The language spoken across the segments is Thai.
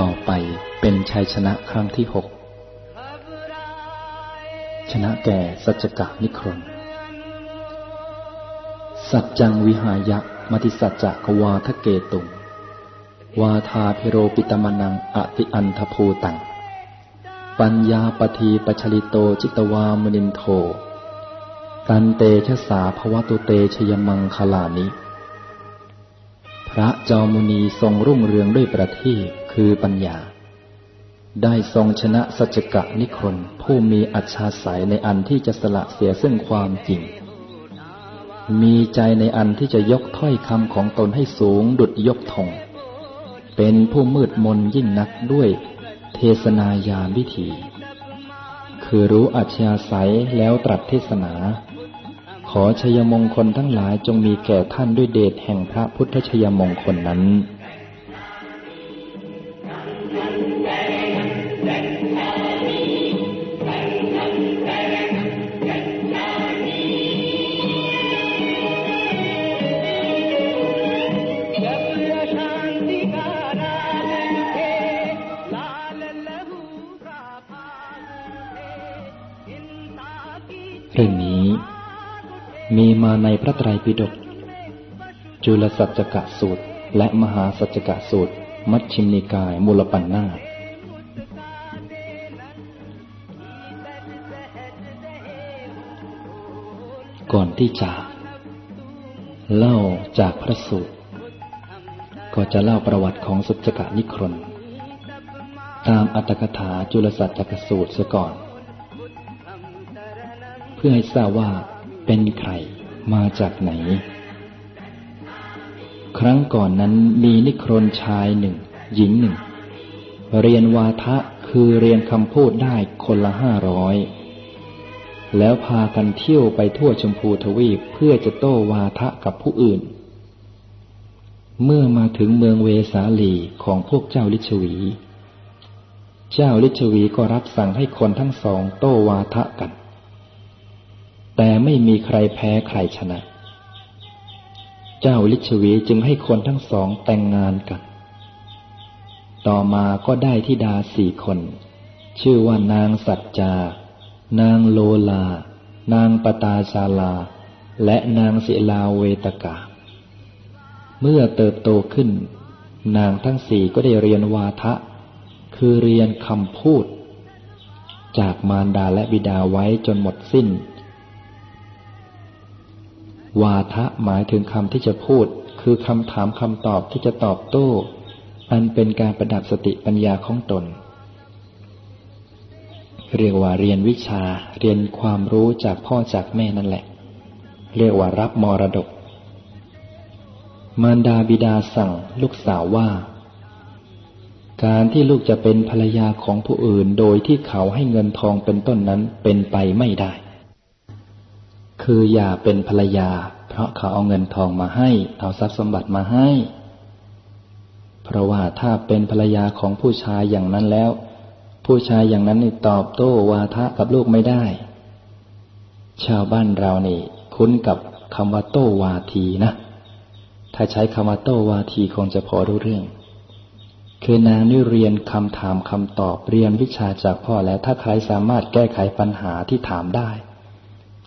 ต่อไปเป็นชัยชนะครั้งที่หกชนะแก่สัจกะนิครนสัจจังวิหายะมติสัจจะกวาทะเกตุง วาทาพิโรปิตมนังอติอันทภูตัง ปัญญาปทีปชลิโตจิตวามนินโท ตันเตชะสาภวตุเตชยมังคลานิ พระจอมุนีทรงรุ่งเรืองด้วยประทีป คือปัญญา ได้ทรงชนะสัจกะนิคนผู้มีอัจฉริยในอันที่จะสละเสียซึ่งความจริง มีใจในอันที่จะยกถ้อยคำของตนให้สูงดุดยกธงเป็นผู้มืดมนยิ่งนักด้วยเทศนายามวิธีคือรู้อัจฉริยแล้วตรัสเทศนาขอชยมงคลทั้งหลายจงมีแก่ท่านด้วยเดชแห่งพระพุทธชยมงคลนั้น ระไตรปิฎกจุลสัจจกะสูตร และมหาสัจจกะสูตร มัชชิมนิกายมูลปัญนาก่อนที่จะ เล่าจากพระสูตร ก็จะเล่าประวัติของสัจจกะนิครนตามอัตถกถาจุลสัจจกสูตรเสียก่อน เพื่อให้ทราบว่าเป็นใคร มาจากไหน ครั้งก่อนนั้นมีนิครนชายหนึ่ง หญิงหนึ่ง เรียนวาทะคือเรียนคำพูดได้คนละห้าร้อยแล้วพากันเที่ยวไปทั่วชมพูทวีปเพื่อจะโต้วาทะกับผู้อื่น เมื่อมาถึงเมืองเวสาลีของพวกเจ้าลิชวี เจ้าลิชวีก็รับสั่งให้คนทั้งสองโต้วาทะกัน แต่ไม่มีใครแพ้ใครชนะ เจ้าลิชวีจึงให้คนทั้งสองแต่งงานกัน ต่อมาก็ได้ที่ดาสี่คน ชื่อว่านางสัจจา นางโลลา นางปตาชาลา และนางศิลาเวตกา เมื่อเติบโตขึ้น นางทั้งสี่ก็ได้เรียนวาทะ คือเรียนคำพูด จากมารดาและบิดาไว้จนหมดสิ้น วาทะหมายถึงคำที่จะพูด คือคำถามคำตอบที่จะตอบโต้ อันเป็นการประดับสติปัญญาของตน เรียกว่าเรียนวิชาเรียนความรู้จากพ่อจากแม่นั่นแหละ เรียกว่ารับมรดก มารดาบิดาสั่งลูกสาวว่า การที่ลูกจะเป็นภรรยาของผู้อื่นโดยที่เขาให้เงินทองเป็นต้นนั้นเป็นไปไม่ได้ คืออย่าเป็นภรรยา เพราะเขาเอาเงินทองมาให้ เอาทรัพย์สมบัติมาให้ เพราะว่าถ้าเป็นภรรยาของผู้ชายอย่างนั้นแล้ว ผู้ชายอย่างนั้นนี่ตอบโต้วาทะกับลูกไม่ได้ ชาวบ้านเรานี่ คุ้นกับคำว่าโต้วาทีนะ ถ้าใช้คำว่าโต้วาทีคงจะพอรู้เรื่อง คือนางนี่เรียนคำถามคำตอบเรียนวิชาจากพ่อแล้วถ้าใครสามารถแก้ไขปัญหาที่ถามได้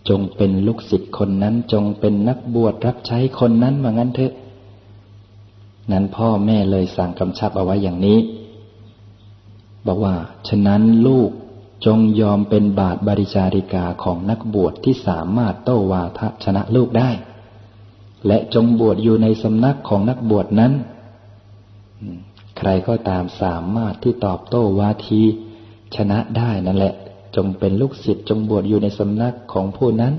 จงเป็นลูกศิษย์คนนั้น จงเป็นนักบวชรับใช้คนนั้นมางั้นเถอะ นั้นพ่อแม่เลยสั่งกำชับเอาไว้อย่างนี้ บอกว่า ฉะนั้นลูกจงยอมเป็นบาทบริจาริกาของนักบวชที่สามารถโต้วาทะชนะลูกได้ และจงบวชอยู่ในสำนักของนักบวชนั้น ใครก็ตามสามารถที่ตอบโต้วาทีชนะได้นั่นแหละ จงเป็นลูกศิษย์จงบวชอยู่ในสำนักของผู้นั้น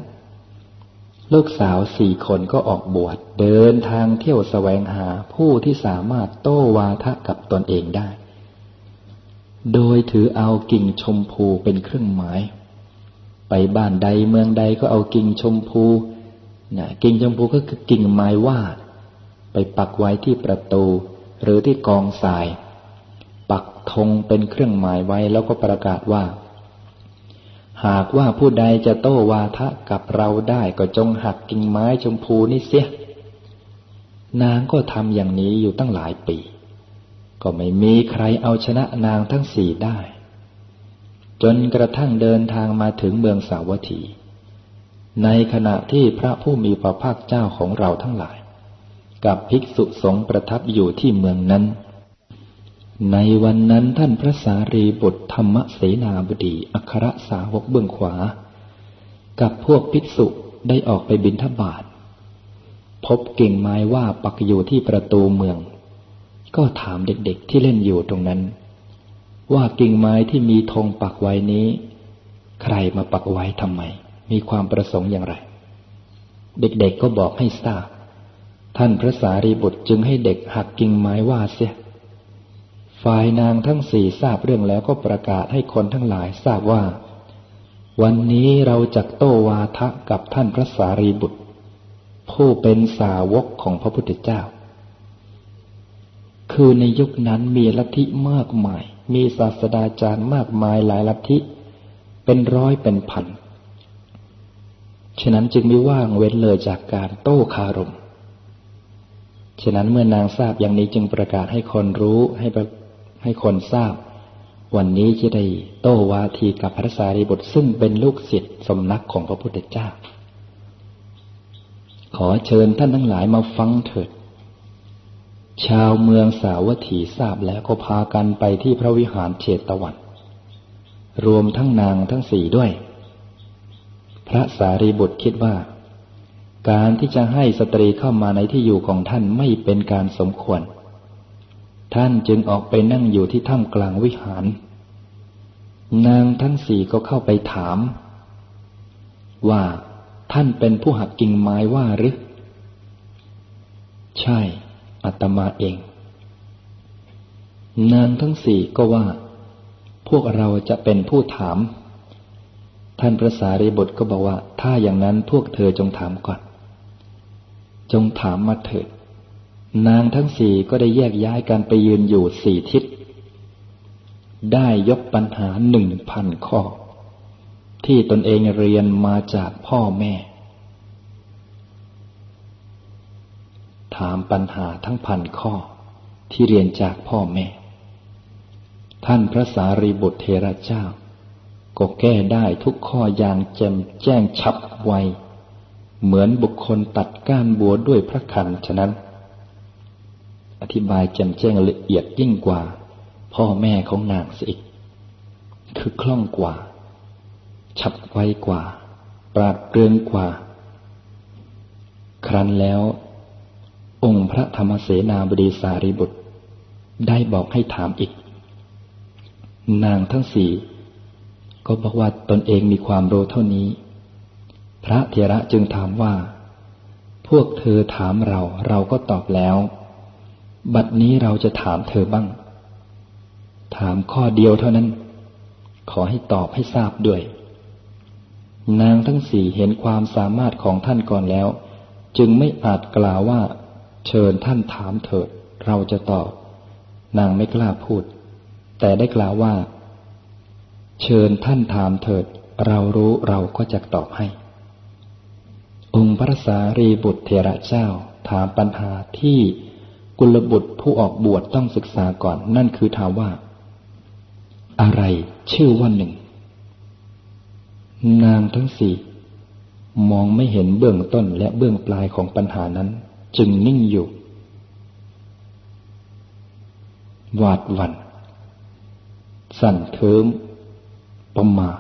ลูกสาวสี่คนก็ออกบวชเดินทางเที่ยวแสวงหาผู้ที่สามารถโต้วาทะกับตนเองได้ โดยถือเอากิ่งชมพูเป็นเครื่องหมาย ไปบ้านใดเมืองใดก็เอากิ่งชมพูนะกิ่งชมพูก็คือกิ่งไม้วาด ไปปักไว้ที่ประตูหรือที่กองทราย ปักธงเป็นเครื่องหมายไว้แล้วก็ประกาศว่า หากว่าผู้ใดจะโต้วาทะกับเราได้ก็จงหักกิ่งไม้ชมพูนี่เสีย นางก็ทำอย่างนี้อยู่ตั้งหลายปี ก็ไม่มีใครเอาชนะนางทั้งสี่ได้ จนกระทั่งเดินทางมาถึงเมืองสาวัตถี ในขณะที่พระผู้มีพระภาคเจ้าของเราทั้งหลาย กับภิกษุสงฆ์ประทับอยู่ที่เมืองนั้น ในวันนั้นท่านพระสารีบุตรธรรมเสนาบดีอัครสาวกเบื้องขวา กับพวกภิกษุได้ออกไปบินทบาทพบกิ่งไม้ว่าปักอยู่ที่ประตูเมือง ก็ถามเด็กๆที่เล่นอยู่ตรงนั้น ว่ากิ่งไม้ที่มีธงปักไว้นี้ ใครมาปักไว้ทำไม มีความประสงค์อย่างไร เด็กๆก็บอกให้ทราบท่านพระสารีบุตรจึงให้เด็กหักกิ่งไม้ว่าเสีย ฝ่ายนางทั้งสี่ทราบเรื่องแล้วก็ประกาศให้คนทั้งหลายทราบว่า วันนี้เราจะโตวาทะกับท่านพระสารีบุตร ผู้เป็นสาวกของพระพุทธเจ้า คือในยุคนั้นมีลัทธิมากมาย มีศาสดาจารย์มากมายหลายลัทธิ เป็นร้อยเป็นพัน ฉะนั้นจึงไม่ว่างเว้นเลยจากการโต้คารมฉะนั้นเมื่อนางทราบอย่างนี้จึงประกาศให้คนรู้ให้ ให้คนทราบ วันนี้จะได้โต้วาทีกับพระสารีบุตรซึ่งเป็นลูกศิษย์สมนักของพระพุทธเจ้า ขอเชิญท่านทั้งหลายมาฟังเถิด ชาวเมืองสาวัตถีทราบแล้วก็พากันไปที่พระวิหารเชตวัน รวมทั้งนางทั้งสี่ด้วย พระสารีบุตรคิดว่าการที่จะให้สตรีเข้ามาในที่อยู่ของท่านไม่เป็นการสมควร ท่านจึงออกไปนั่งอยู่ที่ถ้ำกลางวิหาร นางทั้งสี่ก็เข้าไปถาม ว่าท่านเป็นผู้หักกิ่งไม้ว่าหรือ ใช่อัตมาเอง นางทั้งสี่ก็ว่า พวกเราจะเป็นผู้ถาม ท่านพระสารีบุตรก็บอกว่า ถ้าอย่างนั้นพวกเธอจงถามก่อน จงถามมาเถิด นางทั้งสี่ก็ได้แยกย้ายกันไปยืนอยู่สี่ทิศ ได้ยกปัญหาหนึ่งพันข้อ ที่ตนเองเรียนมาจากพ่อแม่ ถามปัญหาทั้งพันข้อที่เรียนจากพ่อแม่ ท่านพระสารีบุตรเทระเจ้า ก็แก้ได้ทุกข้ออย่างแจ่มแจ้งชับไว เหมือนบุคคลตัดก้านบัวด้วยพระคันฉะนั้น อธิบายแจ่มแจ้งละเอียดยิ่งกว่า พ่อแม่ของนางสิอีกคือคล่องกว่า ฉับไวกว่า ปราดเปรื่องกว่า ครั้นแล้ว องค์พระธรรมเสนาบดีสารีบุตร ได้บอกให้ถามอีก นางทั้งสี่ก็บอกว่าตนเองมีความรู้เท่านี้ พระเถระจึงถามว่า พวกเธอถามเราเราก็ตอบแล้ว บัดนี้เราจะถามเธอบ้าง ถามข้อเดียวเท่านั้น ขอให้ตอบให้ทราบด้วย นางทั้งสี่เห็นความสามารถของท่านก่อนแล้ว จึงไม่อาจกล่าวว่า เชิญท่านถามเถิด เราจะตอบ นางไม่กล้าพูด แต่ได้กล่าวว่า เชิญท่านถามเถิด เรารู้เราก็จะตอบให้ องค์พระสารีบุตรเทระเจ้าถามปัญหาที่ กุลบุตรผู้ออกบวชต้องศึกษาก่อน นั่นคือถามว่า อะไรชื่อว่าหนึ่ง นางทั้งสี่มองไม่เห็นเบื้องต้นและเบื้องปลายของปัญหานั้น จึงนิ่งอยู่หวาดวันสั่นเทิมประมา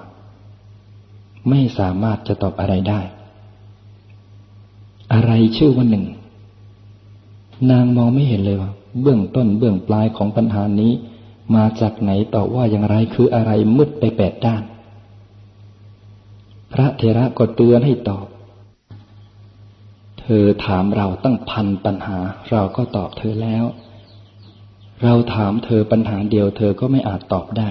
ไม่สามารถจะตอบอะไรได้ อะไรชื่อว่าหนึ่ง นางมองไม่เห็นเลยว่า เบื้องต้นเบื้องปลายของปัญหานี้ มาจากไหนต่อว่าอย่างไรคืออะไรมืดไปแปดด้าน พระเทระก็เตือนให้ตอบ เธอถามเราตั้งพันปัญหา เราก็ตอบเธอแล้ว เราถามเธอปัญหาเดียว เธอก็ไม่อาจตอบได้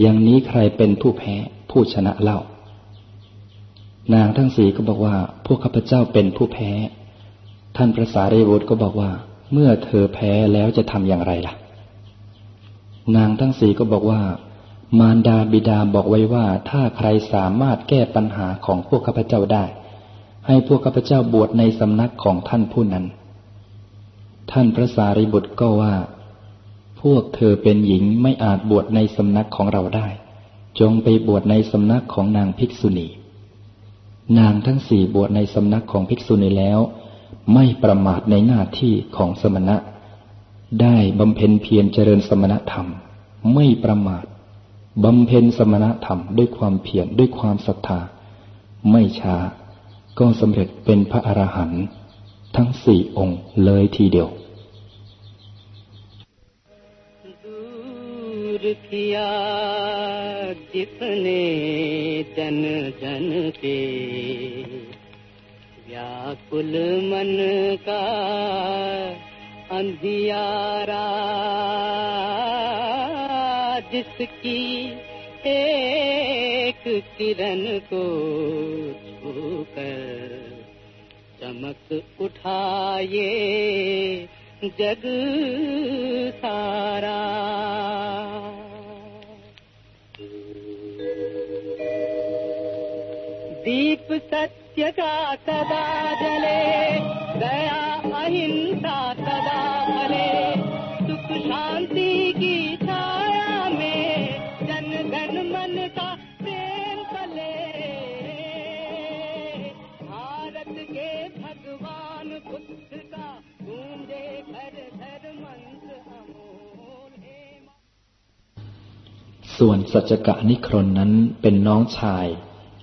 อย่างนี้ใครเป็นผู้แพ้ผู้ชนะเล่า นางทั้งสี่ก็บอกว่า พวกข้าพเจ้าเป็นผู้แพ้ ท่านพระสารีบุตรก็บอกว่า เมื่อเธอแพ้แล้วจะทำอย่างไรล่ะ นางทั้งสี่ก็บอกว่า มารดาบิดาบอกไว้ว่า ถ้าใครสามารถแก้ปัญหาของพวกข้าพเจ้าได้ ให้พวกข้าพเจ้าบวชในสำนักของท่านผู้นั้น ท่านพระสารีบุตรก็ว่า พวกเธอเป็นหญิงไม่อาจบวชในสำนักของเราได้ จงไปบวชในสำนักของนางภิกษุณีนางทั้งสี่บวชในสำนักของภิกษุณีแล้ว ไม่ประมาทในหน้าที่ของสมณะ ได้บำเพ็ญเพียรเจริญสมณธรรม ไม่ประมาทบำเพ็ญสมณธรรมด้วยความเพียรด้วยความศรัทธา ไม่ช้าก็สำเร็จเป็นพระอรหันต์ทั้งสี่องค์เลยทีเดียว दूर किया जितने जन जन के व्याकुल मन का अंधियारा, जिसकी एक किरण को छूकर चमक उठाए जग सारा। दीप सत्य ಸತ್ಯಗಾ ಸದಾ ಜಲೆ ದಯಾ ಅಹಿಂಸಾ ಸದಾ ಫಲೆ ಸುಖ ಶಾಂತಿ ಕಿ ಛಾಯಾ ಮೇ ಜನ ಧನ ಮನ ಕಾ ಪ್ರೇಮ ಫಲೆ ಭಾರತ ಕೆ ಭಗವಾನ್ ಬುದ್ಧ ಕಾ ಗೂಂಜೆ ಘರ ಘರ ಮಂತ್ರ ಅಮೋल ส่วนสัจกะนิครนนั้นเป็นน้องชาย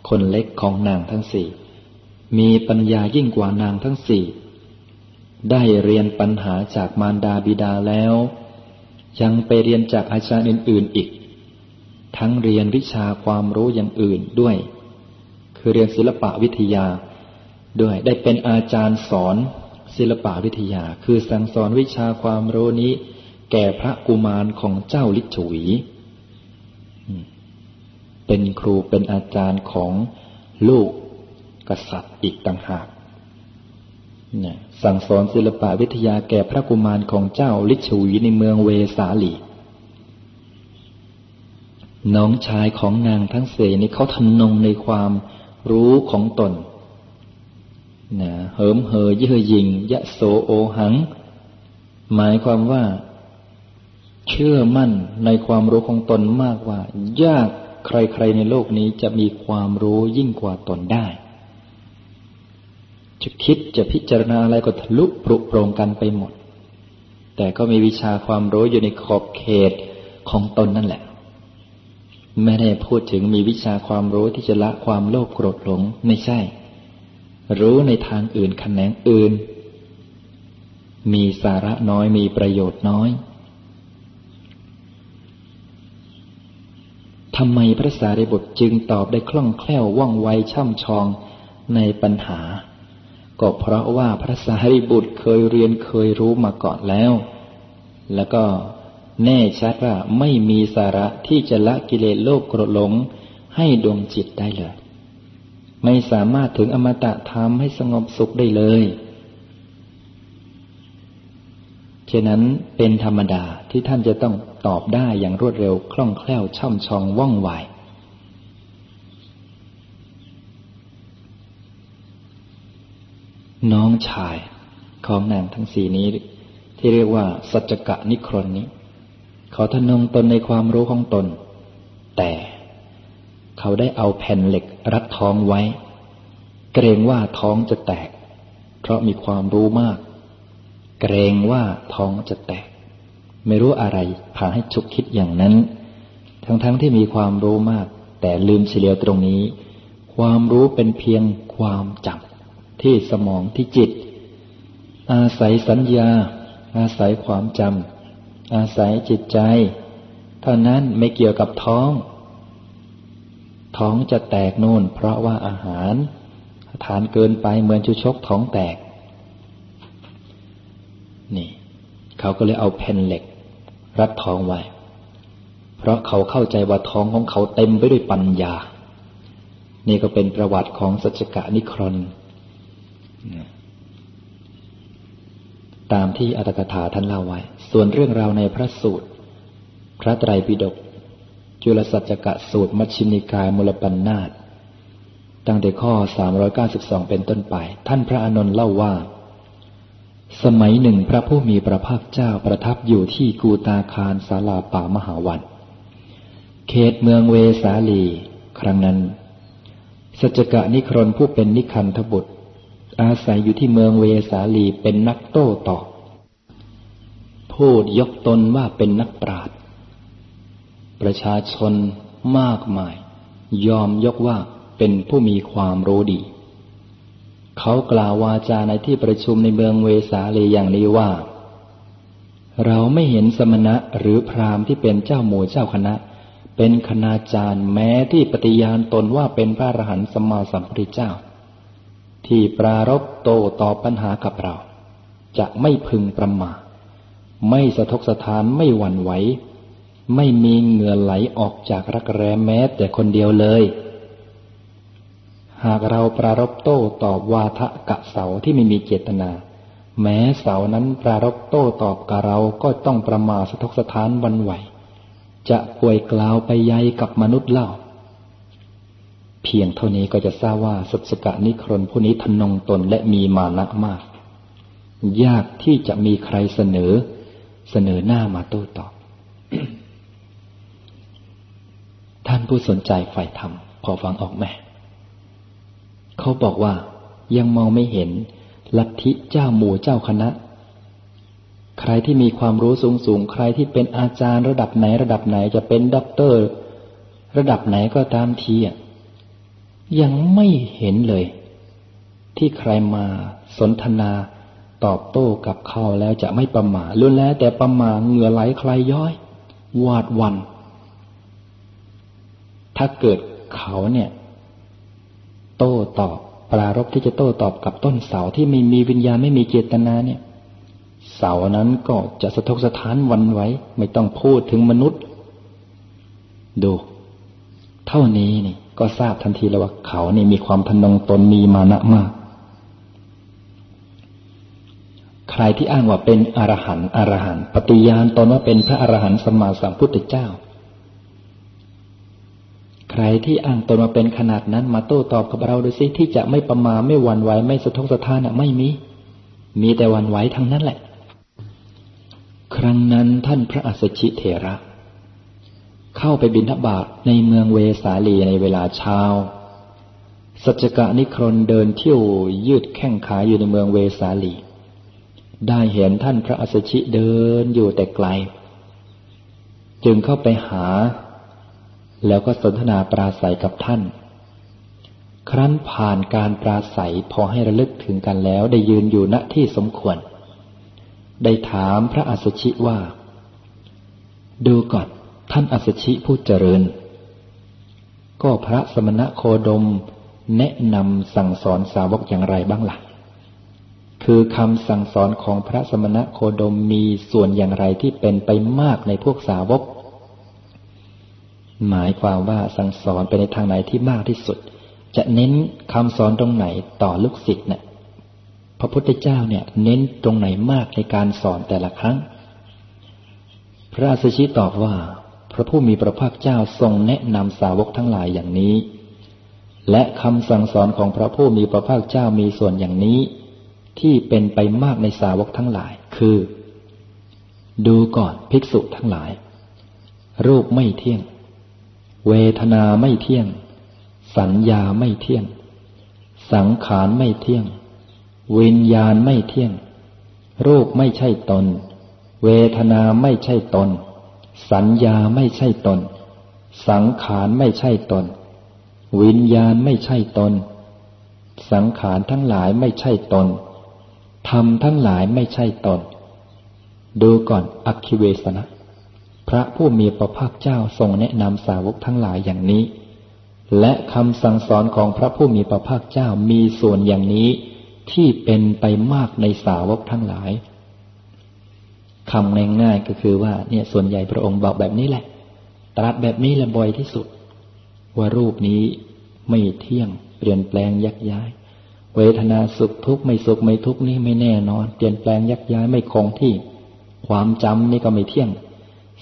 คนเล็กของนางทั้งสี่ มีปัญญายิ่งกว่านางทั้งสี่ ได้เรียนปัญหาจากมารดาบิดาแล้ว ยังไปเรียนจากอาจารย์อื่นๆอีก ทั้งเรียนวิชาความรู้อย่างอื่นด้วย คือเรียนศิลปะวิทยาด้วย ได้เป็นอาจารย์สอนศิลปะวิทยา คือสั่งสอนวิชาความรู้นี้ แก่พระกุมารของเจ้าลิชวีเป็นครูเป็นอาจารย์ของลูก กษัตริย์อีกต่างหากเนี่ยสั่งสอนศิลปะวิทยาแก่พระกุมารของเจ้าลิชวีในเมืองเวสาลี น้องชายของนางทั้งเสนี่เขาทำนงในความรู้ของตนนะเหิมเหยเย่อหยิงยะโสโอหัง หมายความว่า เชื่อมั่นในความรู้ของตนมากว่า ยากใครๆในโลกนี้จะมีความรู้ยิ่งกว่าตนได้ จะคิดจะพิจารณาอะไรก็ทะลุปรุโปรงกันไปหมด แต่ก็มีวิชาความรู้อยู่ในขอบเขตของตนนั่นแหละ ไม่ได้พูดถึงมีวิชาความรู้ที่จะละความโลภโกรธหลงไม่ใช่ รู้ในทางอื่นแขนงอื่น มีสาระน้อยมีประโยชน์น้อยทำไมพระสารีบุตรจึงตอบได้คล่องแคล่วว่องไวช่ำชองในปัญหา ก็เพราะว่าพระสารีบุตรเคยเรียนเคยรู้มาก่อนแล้ว แล้วก็แน่ชัดว่าไม่มีสาระที่จะละกิเลสโลภโกรธหลงให้ดวงจิตได้เลย ไม่สามารถถึงอมตะธรรมให้สงบสุขได้เลยฉะนั้นเป็นธรรมดาที่ท่านจะต้องตอบได้อย่างรวดเร็วคล่องแคล่วช่ำชองว่องไว น้องชายของนางทั้งสี่นี้ ที่เรียกว่า สัจกะนิครนนี้ เขาทนงตนในความรู้ของตน แต่เขาได้เอาแผ่นเหล็กรัดท้องไว้ เกรงว่าท้องจะแตก เพราะมีความรู้มาก เกรงว่าท้องจะแตก ไม่รู้อะไรพาให้ฉุกคิดอย่างนั้น ทั้งๆทที่มีความรู้มาก แต่ลืมเฉลียวตรงนี้ ความรู้เป็นเพียงความจำ ที่สมองที่จิต อาศัยสัญญา อาศัยความจำอาศัยจิตใจ เท่านั้นไม่เกี่ยวกับท้อง ท้องจะแตกนู่น เพราะว่าอาหารทานเกินไปเหมือนชุชกท้องแตก นี่เขาก็เลยเอาแผ่นเหล็ก รัดท้องไว้ เพราะเขาเข้าใจว่าท้องของเขาเต็มไปด้วยปัญญา นี่ก็เป็นประวัติของสัจกะนิครน ตามที่อัตถกถาท่านเล่าไว้ ส่วนเรื่องราวในพระสูตร พระไตรปิฎกจุลสัจกะสูตรมัชฌินิกายมูลปัญนาตตั้งแต่ข้อ 392 เป็นต้นไป ท่านพระอนนท์เล่าว่า สมัยหนึ่งพระผู้มีพระภาคเจ้าประทับอยู่ที่กูตาคารสาลาป่ามหาวัน เขตเมืองเวสาลี ครั้งนั้น สัจกะนิครนผู้เป็นนิคันธบุตร อาศัยอยู่ที่เมืองเวสาลีเป็นนักโต้ตอบพูดยกตนว่าเป็นนักปราชญ์ประชาชนมากมาย ยอมยกว่าเป็นผู้มีความรู้ดี เขากล่าววาจาในที่ประชุมในเมืองเวสาลีอย่างนี้ว่า เราไม่เห็นสมณะหรือพราหมณ์ที่เป็นเจ้าหมู่เจ้าคณะ เป็นคณาจารย์แม้ที่ปฏิญาณตนว่าเป็นพระอรหันต์สมมาสัมพุทธเจ้า ที่ปรารบโตตอบปัญหากับเรา จะไม่พึงประมาทไม่สะทกสะท้านไม่หวั่นไหวไม่มีเหงื่อไหลออกจากรักแร้แม้แต่คนเดียวเลย หากเราปรารบโต้ตอบวาทะกะเสาที่ไม่มีเจตนา แม้เสานั้นปรารบโต้ตอบกับเราก็ต้องประมาสะทกสะท้านวันไหว จะป่วยกล่าวไปใยกับมนุษย์เล่า เพียงเท่านี้ก็จะทราบว่าสุสกะนิครนผู้นี้ทนงตนและมีมานะมาก ยากที่จะมีใครเสนอ เสนอหน้ามาโต้ตอบ ท่านผู้สนใจฝ่ายธรรมพอฟังออกไหมเขาบอกว่ายังมองไม่เห็นลัทธิเจ้าหมู่เจ้าคณะ ใครที่มีความรู้สูงสูงใครที่เป็นอาจารย์ระดับไหนระดับไหนจะเป็นด็อกเตอร์ ระดับไหนก็ตามทีอะ ยังไม่เห็นเลย ที่ใครมาสนทนาตอบโต้กับเขาแล้วจะไม่ประมาล้วนแล้วแต่ประมาเหงื่อไหลใครย้อย วาดวัน ถ้าเกิดเขาเนี่ย โต้ตอบปรารบที่จะโต้ตอบกับต้นเสาที่ไม่มีวิญญาณไม่มีเจตนาเนี่ย เสานั้นก็จะสะทกสะท้านวันไว้ ไม่ต้องพูดถึงมนุษย์ ดู เท่านี้นี่ ก็ทราบทันทีแล้วว่าเขานี่มีความทนงตนมีมานะมาก ใครที่อ้างว่าเป็นอรหันต์อรหันต์ปฏิญาณตนว่าเป็นพระอรหันต์สมมาสัมพุทธเจ้า ใครที่อ้างตนมาเป็นขนาดนั้นมาโต้ตอบกับเราดูสิที่จะไม่ประมาไม่หวั่นไหวไม่สะทกสะท้านไม่มี มีแต่หวั่นไหวทั้งนั้นแหละ ครั้งนั้นท่านพระอัสสชิเถระ เข้าไปบิณฑบาตในเมืองเวสาลีในเวลาเช้า สัจกะนิครนเดินเที่ยวยืดแข้งขาอยู่ในเมืองเวสาลี ได้เห็นท่านพระอัสชิเดินอยู่แต่ไกล จึงเข้าไปหา แล้วก็สนทนาปราศัยกับท่าน ครั้นผ่านการปราศัยพอให้ระลึกถึงกันแล้วได้ยืนอยู่ณที่สมควร ได้ถามพระอัสชิว่า ดูก่อน ท่านอัสชิผู้เจริญ ก็พระสมณะโคดมแนะนำสั่งสอนสาวกอย่างไรบ้างละ่ะ คือคำสั่งสอนของพระสมณะโคดมมีส่วนอย่างไรที่เป็นไปมากในพวกสาวก หมายความว่าสั่งสอนไปในทางไหนที่มากที่สุด จะเน้นคำสอนตรงไหนต่อลูกศิษย์เนี่ยพระพุทธเจ้าเนี่ยเน้นตรงไหนมากในการสอนแต่ละครั้ง พระอาชิตอบว่า ระผู้มีพระภาคเจ้าทรงแนะนำสาวกทั้งหลายอย่างนี้ และคำสั่งสอนของพระผู้มีพระภาคเจ้ามีส่วนอย่างนี้ ที่เป็นไปมากในสาวกทั้งหลาย คือ ดูก่อนภิกษุทั้งหลาย รูปไม่เที่ยง เวทนาไม่เที่ยง สัญญาไม่เที่ยง สังขารไม่เที่ยง วิญญาณไม่เที่ยง รูปไม่ใช่ตน เวทนาไม่ใช่ตน สัญญาไม่ใช่ตน สังขารไม่ใช่ตน วิญญาณไม่ใช่ตน สังขารทั้งหลายไม่ใช่ตน ธรรมทั้งหลายไม่ใช่ตน ดูก่อนอักคิเวสนะ พระผู้มีพระภาคเจ้าทรงแนะนำสาวกทั้งหลายอย่างนี้ และคำสั่งสอนของพระผู้มีพระภาคเจ้ามีส่วนอย่างนี้ที่เป็นไปมากในสาวกทั้งหลาย คำง่ายๆก็คือว่าเนี่ยส่วนใหญ่พระองค์บอกแบบนี้แหละ ตรัสแบบนี้แหละบ่อยที่สุด ว่ารูปนี้ไม่เที่ยง เปลี่ยนแปลงยักย้าย เวทนาสุขทุกข์ไม่สุขไม่ทุกข์นี่ไม่แน่นอน เปลี่ยนแปลงยักย้ายไม่คงที่ ความจำนี่ก็ไม่เที่ยง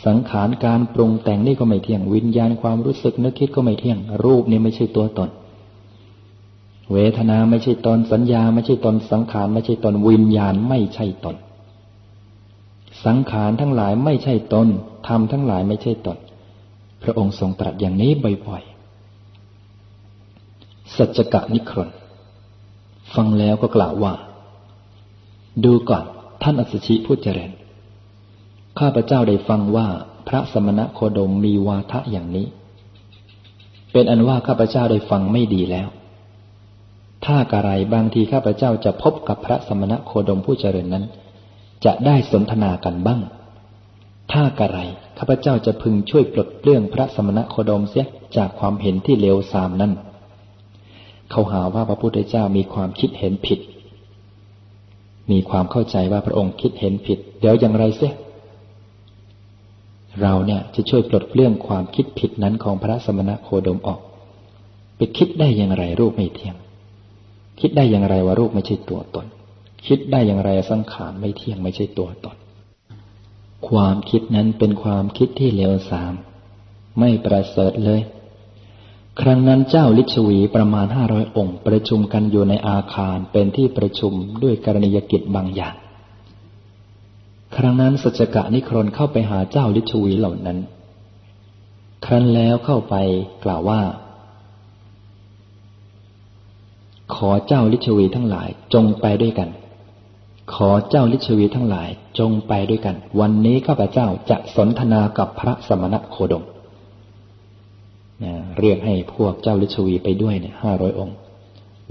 สังขารการปรุงแต่งนี่ก็ไม่เที่ยง วิญญาณความรู้สึกนึกคิดก็ไม่เที่ยง รูปนี่ไม่ใช่ตัวตน เวทนาไม่ใช่ตนสัญญา ไม่ใช่ตนสังขารไม่ใช่ตนวิญญาณไม่ใช่ตน สังขารทั้งหลายไม่ใช่ตนธรรมทั้งหลายไม่ใช่ตน พระองค์ทรงตรัสอย่างนี้บ่อยๆ สัจกะนิครนฟังแล้วก็กล่าวว่า ดูก่อนท่านอัศชิผู้เจริญ ข้าพเจ้าได้ฟังว่าพระสมณะโคดมมีวาทะอย่างนี้ เป็นอันว่าข้าพเจ้าได้ฟังไม่ดีแล้ว ถ้ากระไรบางทีข้าพเจ้าจะพบกับพระสมณะโคดมผู้เจริญนั้น จะได้สนทนากันบ้าง ถ้ากระไรข้าพเจ้าจะพึงช่วยปลดเปลื้องพระสมณะโคดมเสียจากความเห็นที่เลวทรามนั้นเขาหาว่าพระพุทธเจ้ามีความคิดเห็นผิด มีความเข้าใจว่าพระองค์คิดเห็นผิด เดี๋ยวอย่างไรเสียเราเนี่ยจะช่วยปลดเปลื้องความคิดผิดนั้นของพระสมณะโคดมออก ไปคิดได้อย่างไรรูปไม่เที่ยง คิดได้อย่างไรว่ารูปไม่ใช่ตัวตน คิดได้อย่างไรสังขารไม่เที่ยงไม่ใช่ตัวตน ความคิดนั้นเป็นความคิดที่เลวทราม ไม่ประเสริฐเลย ครั้งนั้นเจ้าลิชวีประมาณห้าร้อยองค์ ประชุมกันอยู่ในอาคารเป็นที่ประชุมด้วยกรณียกิจบางอย่าง ครั้งนั้นสัจกะนิครนเข้าไปหาเจ้าลิชวีเหล่านั้น ครั้นแล้วเข้าไปกล่าวว่าขอเจ้าลิชวีทั้งหลายจงไปด้วยกัน ขอเจ้าลิชวีทั้งหลายจงไปด้วยกัน วันนี้ข้าพเจ้าจะสนทนากับพระสมณะโคดมเรียกให้พวกเจ้าลิชวีไปด้วยเนี่ยห้าร้อยองค์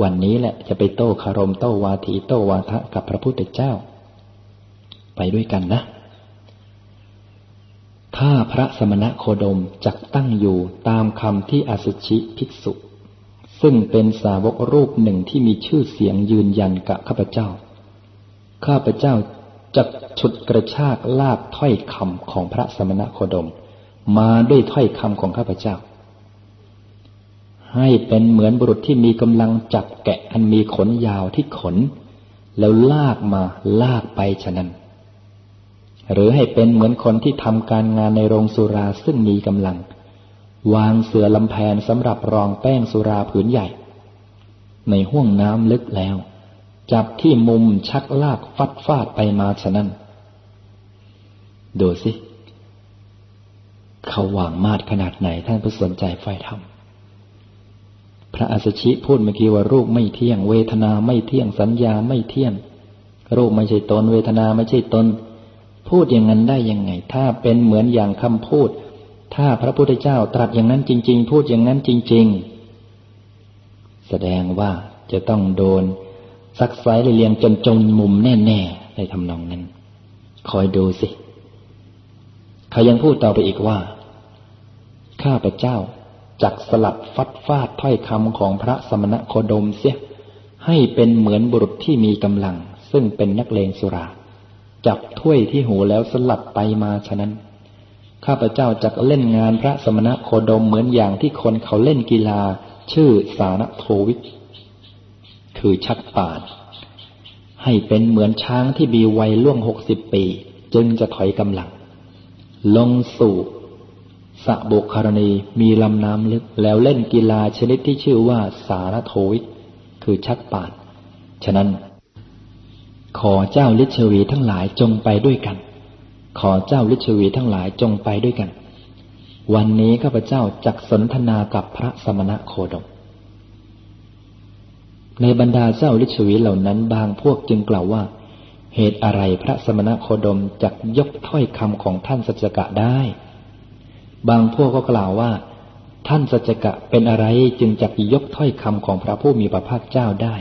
วันนี้แหละจะไปโต้คารมโต้วาทีโต้วาทะกับพระพุทธเจ้า ไปด้วยกันนะ ถ้าพระสมณะโคดมจักตั้งอยู่ตามคำที่อสุชิภิกษุ ซึ่งเป็นสาวกรูปหนึ่งที่มีชื่อเสียงยืนยันกับข้าพเจ้า ข้าพเจ้าจะฉุดกระชากลากถ้อยคำของพระสมณโคดม มาด้วยถ้อยคำของข้าพเจ้า ให้เป็นเหมือนบุรุษที่มีกำลังจับแกะอันมีขนยาวที่ขน แล้วลากมาลากไปฉะนั้น หรือให้เป็นเหมือนคนที่ทำการงานในโรงสุราซึ่งมีกำลัง วางเสือลำแพนสำหรับรองแป้งสุราผืนใหญ่ ในห้วงน้ำลึกแล้ว จับที่มุมชักลากฟัดฟาดไปมาฉะนั้น ดูสิ เขาหวางมาดขนาดไหนท่านผู้สนใจไฟธรรมพระอัสชิพูดเมื่อกี้ว่ารูปไม่เที่ยง เวทนาไม่เที่ยงสัญญาไม่เที่ยง รูปไม่ใช่ตน เวทนาไม่ใช่ตน พูดอย่างนั้นได้ยังไง ถ้าเป็นเหมือนอย่างคำพูด ถ้าพระพุทธเจ้าตรัสอย่างนั้นจริง ๆ พูดอย่างนั้นจริง ๆ แสดงว่าจะต้องโดน ซักไซเรียงจนจนมุมแน่ๆในทำนองนั้น คอยดูสิ เขายังพูดต่อไปอีกว่า ข้าพเจ้าจักสลัดฟัดฟาดถ้อยคำของพระสมณโคดมเสีย ให้เป็นเหมือนบุรุษที่มีกำลัง ซึ่งเป็นนักเลงสุรา จับถ้วยที่หูแล้วสลัดไปมาฉะนั้น ข้าพเจ้าจะเล่นงานพระสมณโคดมเหมือนอย่างที่คนเขาเล่นกีฬา ชื่อสารโทวิก คือชักป่าน ให้เป็นเหมือนช้างที่มีวัยล่วงหกสิบปี จึงจะถอยกำลัง ลงสู่สะบุคารณีมีลำน้ำลึกแล้วเล่นกีฬาชนิดที่ชื่อว่าสารโทวิกคือชักป่าน ฉะนั้น ขอเจ้าลิชวีทั้งหลายจงไปด้วยกัน ขอเจ้าลิชวีทั้งหลายจงไปด้วยกัน วันนี้ข้าพเจ้าจักสนทนากับพระสมณะโคดม ในบรรดาเจ้าลิชวีเหล่านั้นบางพวกจึงกล่าวว่า เหตุอะไรพระสมณะโคดมจักยกถ้อยคำของท่านสัจกะได้ บางพวกก็กล่าวว่า ท่านสัจกะเป็นอะไรจึงจักยกถ้อยคำของพระผู้มีพระภาคเจ้าได้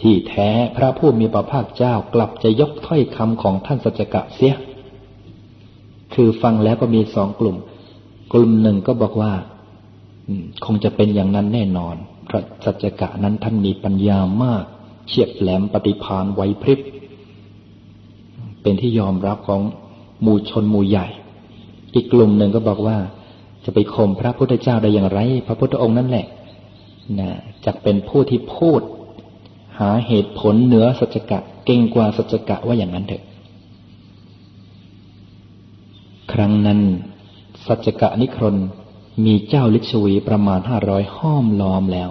ที่แท้พระผู้มีพระภาคเจ้ากลับจะยกถ้อยคำของท่านสัจกะเสีย คือฟังแล้วก็มีสองกลุ่ม กลุ่มหนึ่งก็บอกว่าคงจะเป็นอย่างนั้นแน่นอน พระสัจกะนั้นท่านมีปัญญามาก เฉียบแหลมปฏิพานไวพริบ เป็นที่ยอมรับของหมู่ชนหมู่ใหญ่ อีกกลุ่มหนึ่งก็บอกว่า จะไปข่มพระพุทธเจ้าได้อย่างไร พระพุทธองค์นั่นแหละนะจะเป็นผู้ที่พูด หาเหตุผลเหนือสัจกะเก่งกว่าสัจกะว่าอย่างนั้นเถอะ ครั้งนั้นสัจกะนิครน มีเจ้าลิชวีประมาณห้าร้อยห้อมล้อมแล้ว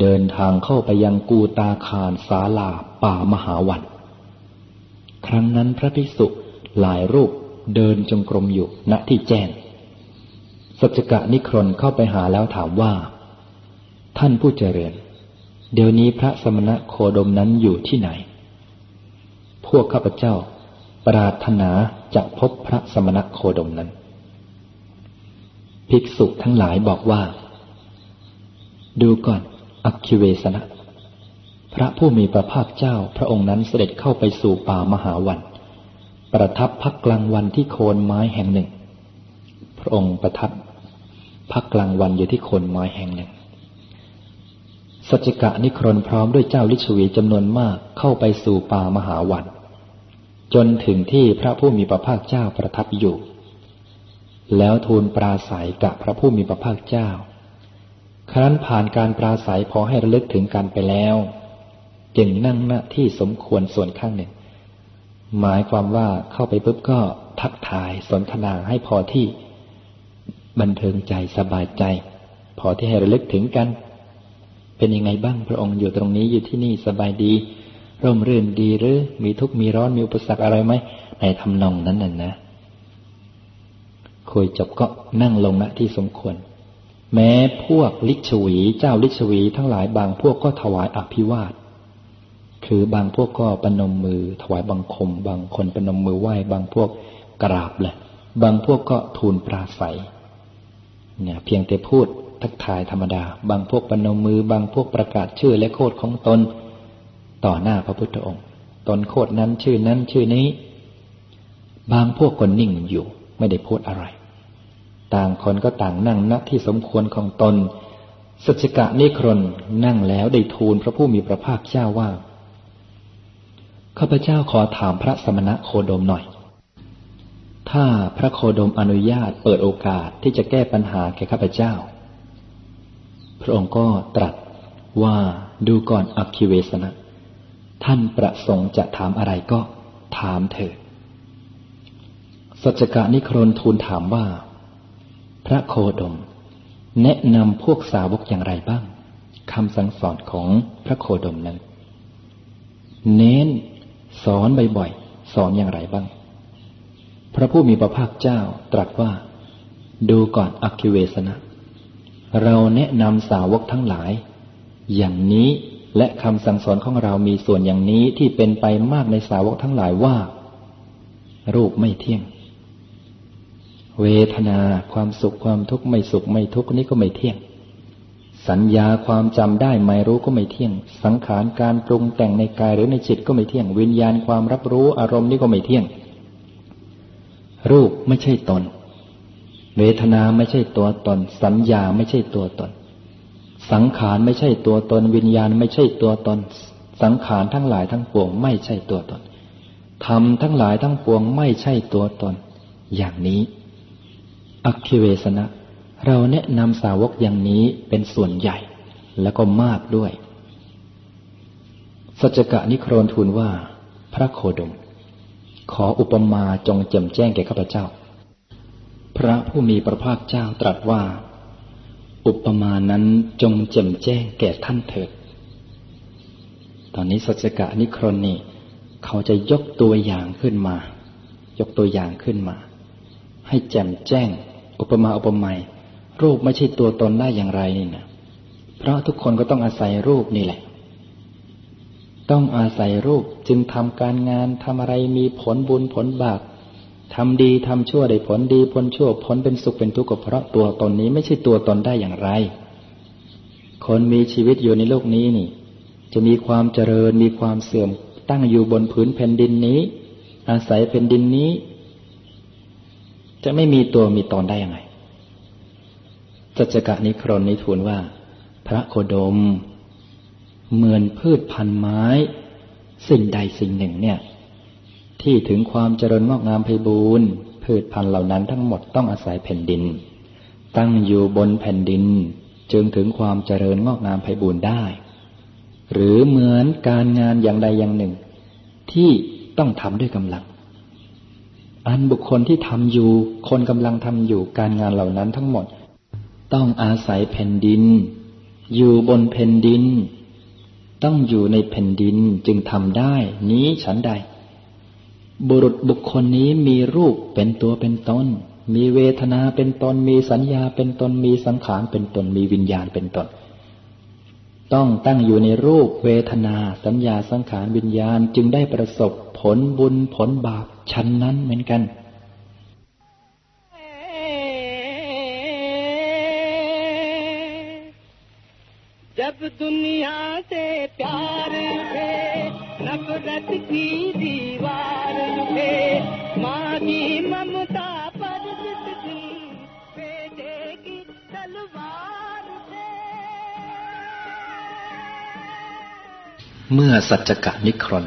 เดินทางเข้าไปยังกูตาคารสาลาป่ามหาวันครั้งนั้นพระภิกษุหลายรูปเดินจงกรมอยู่ณที่แจ้ง สัจกะนิครนเข้าไปหาแล้วถามว่า ท่านผู้เจริญ เดี๋ยวนี้พระสมณะโคดมนั้นอยู่ที่ไหน พวกข้าพเจ้า ปรารถนาจะพบพระสมณะโคดมนั้น ภิกษุทั้งหลายบอกว่า ดูก่อนอักคิเวสนะ พระผู้มีพระภาคเจ้าพระองค์นั้นเสด็จเข้าไปสู่ป่ามหาวัน ประทับพักกลางวันที่โคนไม้แห่งหนึ่ง พระองค์ประทับพักกลางวันอยู่ที่โคนไม้แห่งหนึ่งสัจกะนิครนพร้อมด้วยเจ้าลิชวีจำนวนมากเข้าไปสู่ป่ามหาวัน จนถึงที่พระผู้มีพระภาคเจ้าประทับอยู่ แล้วทูลปราศัยกับพระผู้มีพระภาคเจ้า ครั้นผ่านการปราศัยพอให้ระลึกถึงกันไปแล้ว จึงนั่งหน้าที่สมควรส่วนข้างหนึ่ง หมายความว่าเข้าไปปุ๊บก็ทักทายสนทนาให้พอที่บันเทิงใจสบายใจ พอที่ให้ระลึกถึงกัน เป็นยังไงบ้างพระองค์อยู่ตรงนี้อยู่ที่นี่สบายดี ร่มรื่นดีหรือมีทุกข์มีร้อนมีอุปสรรคอะไรไหมในทำนองนั้นน่ะนะ คุยจบก็นั่งลงณที่สมควร แม้พวกลิชวีเจ้าลิชวีทั้งหลายบางพวกก็ถวายอภิวาทคือบางพวกก็ปนมมือ ถวายบังคม บางคนปนมมือไหว้บางพวกกราบเลยบางพวกก็ทูลปราศัยเนี่ยเพียงแต่พูดทักทายธรรมดา บางพวกปนมมือ บางพวกประกาศชื่อและโคดของตน ต่อหน้าพระพุทธองค์ ตนโคดนั้นชื่อนั้นชื่อนี้ บางพวกก็นิ่งอยู่ ไม่ได้พูดอะไร ต่างคนก็ต่างนั่งณที่สมควรของตน สัจกะนิครนนั่งแล้วได้ทูลพระผู้มีพระภาคเจ้าว่า ข้าพเจ้าขอถามพระสมณะโคดมหน่อย ถ้าพระโคดมอนุญาตเปิดโอกาสที่จะแก้ปัญหาแก่ข้าพเจ้า พระองค์ก็ตรัสว่าดูก่อนอักคิเวสนะ ท่านประสงค์จะถามอะไรก็ถามเถิดสัจกะนิครนทูลถามว่า พระโคดม แนะนำพวกสาวกอย่างไรบ้างคำสั่งสอนของพระโคดมนั้น เน้นสอนบ่อยๆสอนอย่างไรบ้าง พระผู้มีพระภาคเจ้าตรัสว่า ดูก่อนอักคิเวสนะ เราแนะนำสาวกทั้งหลาย อย่างนี้และคำสั่งสอนของเรามีส่วนอย่างนี้ที่เป็นไปมากในสาวกทั้งหลายว่า รูปไม่เที่ยง เวทนาความสุขความทุกข์ไม่สุขไม่ทุกข์นี่ก็ไม่เที่ยง สัญญาความจำได้ไม่รู้ก็ไม่เที่ยง สังขารการปรุงแต่งในกายหรือในจิตก็ไม่เที่ยง วิญญาณความรับรู้อารมณ์นี่ก็ไม่เที่ยง รูปไม่ใช่ตน เวทนาไม่ใช่ตัวตน สัญญาไม่ใช่ตัวตน สังขารไม่ใช่ตัวตน วิญญาณไม่ใช่ตัวตน สังขารทั้งหลายทั้งปวง ไม่ใช่ตัวตนธรรมทั้งหลายทั้งปวงไม่ใช่ตัวตน อย่างนี้ อักขิเวสนะ เราแนะนำสาวกอย่างนี้เป็นส่วนใหญ่แล้วก็มากด้วย สัจกะนิครนทูลว่า พระโคดม ขออุปมาจงแจ่มแจ้งแก่ข้าพเจ้า พระผู้มีพระภาคเจ้าตรัสว่า อุปมานั้นจงแจ่มแจ้งแก่ท่านเถิด ตอนนี้สัจกะนิครนนี่เขาจะยกตัวอย่างขึ้นมา ยกตัวอย่างขึ้นมา ให้แจ่มแจ้ง อุปมาอุปไมยรูปไม่ใช่ตัวตนได้อย่างไรนี่นะเพราะทุกคนก็ต้องอาศัยรูปนี่แหละ ต้องอาศัยรูปจึงทำการงานทำอะไรมีผลบุญผลบาปทำดีทำชั่วได้ผลดีผลชั่วผลเป็นสุขเป็นทุกข์ก็เพราะตัวตนนี้ไม่ใช่ตัวตนได้อย่างไร คนมีชีวิตอยู่ในโลกนี้นี่ จะมีความเจริญมีความเสื่อมตั้งอยู่บนผืนแผ่นดินนี้ อาศัยแผ่นดินนี้ จะไม่มีตัวมีตนได้ยังไงสัจกะนิครนนิทูลว่า พระโคดม เหมือนพืชพันไม้ สิ่งใดสิ่งหนึ่งเนี่ย ที่ถึงความเจริญงอกงามไพบูรณ์พืชพันเหล่านั้นทั้งหมดต้องอาศัยแผ่นดิน ตั้งอยู่บนแผ่นดิน จึงถึงความเจริญงอกงามไพบูรณ์ได้ หรือเหมือนการงานอย่างใดอย่างหนึ่ง ที่ต้องทำด้วยกำลัง อันบุคคลที่ทำอยู่ คนกำลังทำอยู่การงานเหล่านั้นทั้งหมด ต้องอาศัยแผ่นดิน อยู่บนแผ่นดิน ต้องอยู่ในแผ่นดินจึงทำได้ นี้ฉันใด บุรุษบุคคลนี้มีรูปเป็นตัวเป็นตนมีเวทนาเป็นตนมีสัญญาเป็นตนมีสังขารเป็นตนมีวิญญาณเป็นตนต้องตั้งอยู่ในรูปเวทนา สัญญาสังขารวิญญาณจึงได้ประสบผลบุญผลบาป ชั้นนั้นเหมือนกันเมื่อสัจจกะนิครน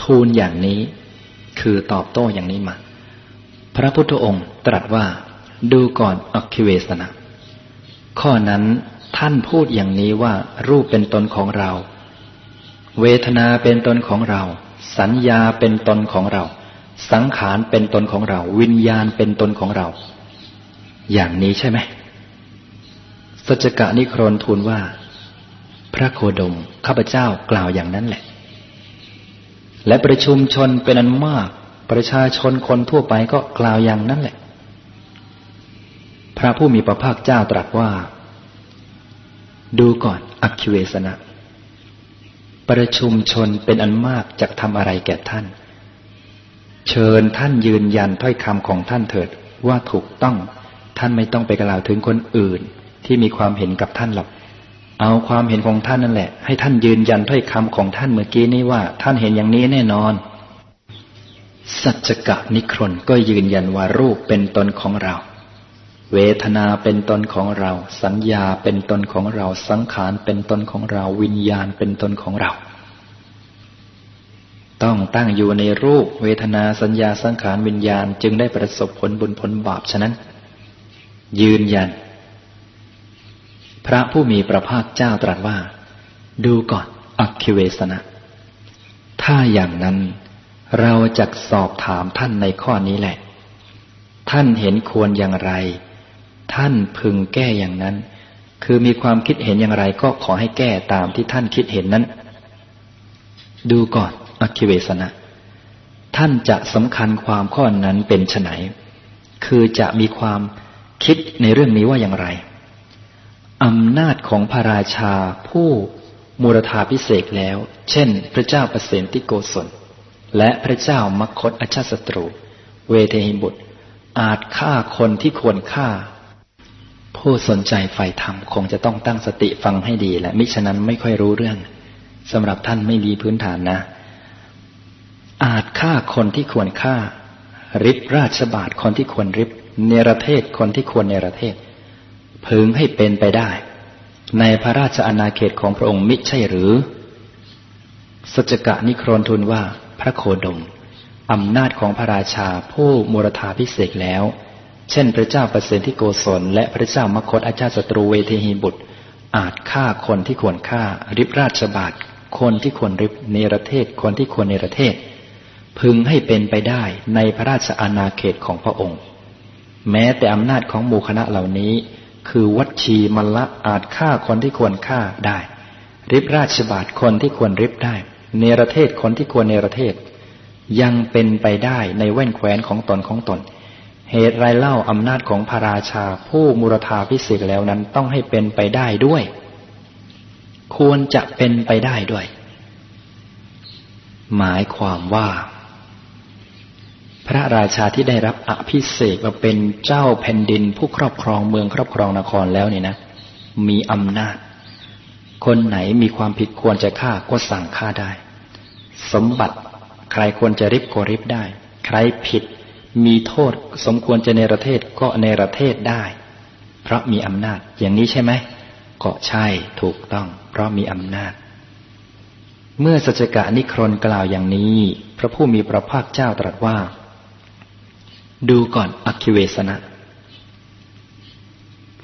ทูลอย่างนี้ คือตอบโต้อย่างนี้มา พระพุทธองค์ตรัสว่า ดูก่อนอคิเวสนะ ข้อนั้นท่านพูดอย่างนี้ว่ารูปเป็นตนของเรา เวทนาเป็นตนของเรา สัญญาเป็นตนของเรา สังขารเป็นตนของเรา วิญญาณเป็นตนของเรา อย่างนี้ใช่ไหมสัจกะนิครนทูลว่า พระโคดมข้าพเจ้ากล่าวอย่างนั้นแหละ และประชุมชนเป็นอันมาก ประชาชนคนทั่วไปก็กล่าวอย่างนั้นแหละ พระผู้มีพระภาคเจ้าตรัสว่า ดูก่อนอักคิเวสนะ ประชุมชนเป็นอันมากจะทำอะไรแก่ท่าน เชิญท่านยืนยันถ้อยคำของท่านเถิดว่าถูกต้อง ท่านไม่ต้องไปกล่าวถึงคนอื่นที่มีความเห็นกับท่านหรอก เอาความเห็นของท่านนั่นแหละ ให้ท่านยืนยันถ้อยคำของท่านเมื่อกี้นี้ว่า ท่านเห็นอย่างนี้แน่นอน สัจกะนิครนก็ยืนยันว่ารูปเป็นตนของเรา เวทนาเป็นตนของเรา สัญญาเป็นตนของเรา สังขารเป็นตนของเรา วิญญาณเป็นตนของเรา ต้องตั้งอยู่ในรูป เวทนาสัญญาสังขารวิญญาณจึงได้ประสบผลบุญผลบาปฉะนั้น ยืนยัน พระผู้มีพระภาคเจ้าตรัสว่า ดูก่อนอักคิเวสนะ ถ้าอย่างนั้นเราจะสอบถามท่านในข้อนี้แหละ ท่านเห็นควรอย่างไร ท่านพึงแก้อย่างนั้น คือมีความคิดเห็นอย่างไรก็ขอให้แก้ตามที่ท่านคิดเห็นนั้น ดูก่อนอักคิเวสนะ ท่านจะสำคัญความข้อนั้นเป็นไฉนคือจะมีความคิดในเรื่องนี้ว่าอย่างไร อำนาจของพระราชาผู้มูรธาพิเศษแล้ว เช่น พระเจ้าประเสนติโกศล และพระเจ้ามคตอชาสตรู เวเทหิบุตร อาจฆ่าคนที่ควรฆ่า ผู้สนใจใฝ่ธรรมคงจะต้องตั้งสติฟังให้ดี และมิฉะนั้นไม่ค่อยรู้เรื่องสำหรับท่านไม่มีพื้นฐานนะ อาจฆ่าคนที่ควรฆ่าริบราชบาทคนที่ควรริบเนรเทศคนที่ควรเนรเทศ พึงให้เป็นไปได้ ในพระราชอาณาเขตของพระองค์มิใช่หรือสจกะนิครนทูลว่าพระโคดมอำนาจของพระราชาผู้มรธาพิเศษแล้ว เช่นพระเจ้าประเสนที่โกศล และพระเจ้ามคตอาชาติศัตรูเวทหีบุตร อาจฆ่าคนที่ควรฆ่า ริบราชบาทคนที่ควรริบเนรเทศคนที่ควรเนรเทศ พึงให้เป็นไปได้ในพระราชอาณาเขตของพระองค์ แม้แต่อำนาจของหมู่คณะเหล่านี้ คือวัชีมละอาจฆ่าคนที่ควรฆ่าได้ ริบราชบาทคนที่ควรริบได้ เนรเทศคนที่ควรเนรเทศ ยังเป็นไปได้ในแว่นแคว้นของตนของตน เหตุไรเล่าอำนาจของพระราชาผู้มุรธาพิเศษแล้วนั้นต้องให้เป็นไปได้ด้วย ควรจะเป็นไปได้ด้วย หมายความว่า พระราชาที่ได้รับอภิเษกมาเป็นเจ้าแผ่นดิน ผู้ครอบครองเมืองครอบครองนครแล้วเนี่ยนะ มีอำนาจ คนไหนมีความผิดควรจะฆ่าก็สั่งฆ่าได้ สมบัติใครควรจะริบก็ริบได้ ใครผิดมีโทษสมควรจะในประเทศก็ในประเทศได้ เพราะมีอำนาจอย่างนี้ใช่ไหมก็ใช่ถูกต้อง เพราะมีอำนาจ เมื่อสัจกะนิครนกล่าวอย่างนี้ พระผู้มีพระภาคเจ้าตรัสว่า ดูก่อนอคิเวสนะ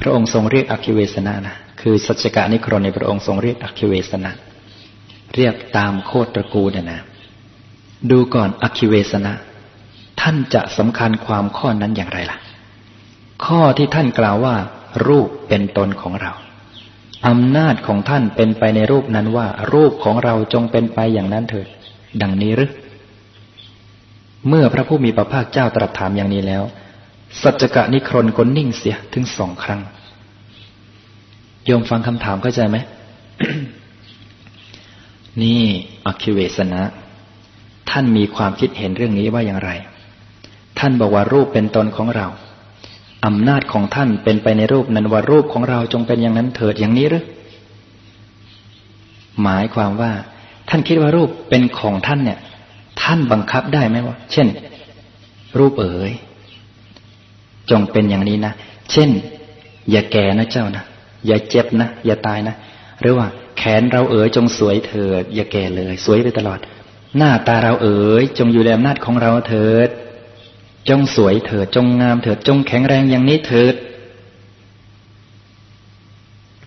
พระองค์ทรงเรียกอคิเวสนะนะคือสัจกะนิครนในพระองค์ทรงเรียกอคิเวสนะ เรียกตามโคตรตระกูลนะ ดูก่อนอคิเวสนะ ท่านจะสำคัญความข้อนั้นอย่างไรล่ะ ข้อที่ท่านกล่าวว่า รูปเป็นตนของเราอำนาจของท่านเป็นไปในรูปนั้นว่า รูปของเราจงเป็นไปอย่างนั้นเถิด ดังนี้หรือ เมื่อพระผู้มีพระภาคเจ้าตรัสถามอย่างนี้แล้ว สัจกะนิครนก็นิ่งเสียถึงสองครั้ง โยมฟังคำถามเข้าใจไหม นี่อคิเวสนะ ท่านมีความคิดเห็นเรื่องนี้ว่าอย่างไร ท่านบอกว่ารูปเป็นตนของเราอำนาจของท่านเป็นไปในรูปนั้นว่ารูปของเราจงเป็นอย่างนั้นเถิดอย่างนี้หรือหมายความว่า ท่านคิดว่ารูปเป็นของท่านเนี่ย ท่านบังคับได้ไหมว่า เช่น รูปเอ๋ยจงเป็นอย่างนี้นะ เช่น อย่าแก่นะเจ้านะ อย่าเจ็บนะ อย่าตายนะ หรือว่า แขนเราเอ๋ยจงสวยเถิด อย่าแก่เลย สวยไปตลอด หน้าตาเราเอ๋ยจงอยู่ในอำนาจของเราเถิด จงสวยเถิด จงงามเถิด จงแข็งแรงอย่างนี้เถิด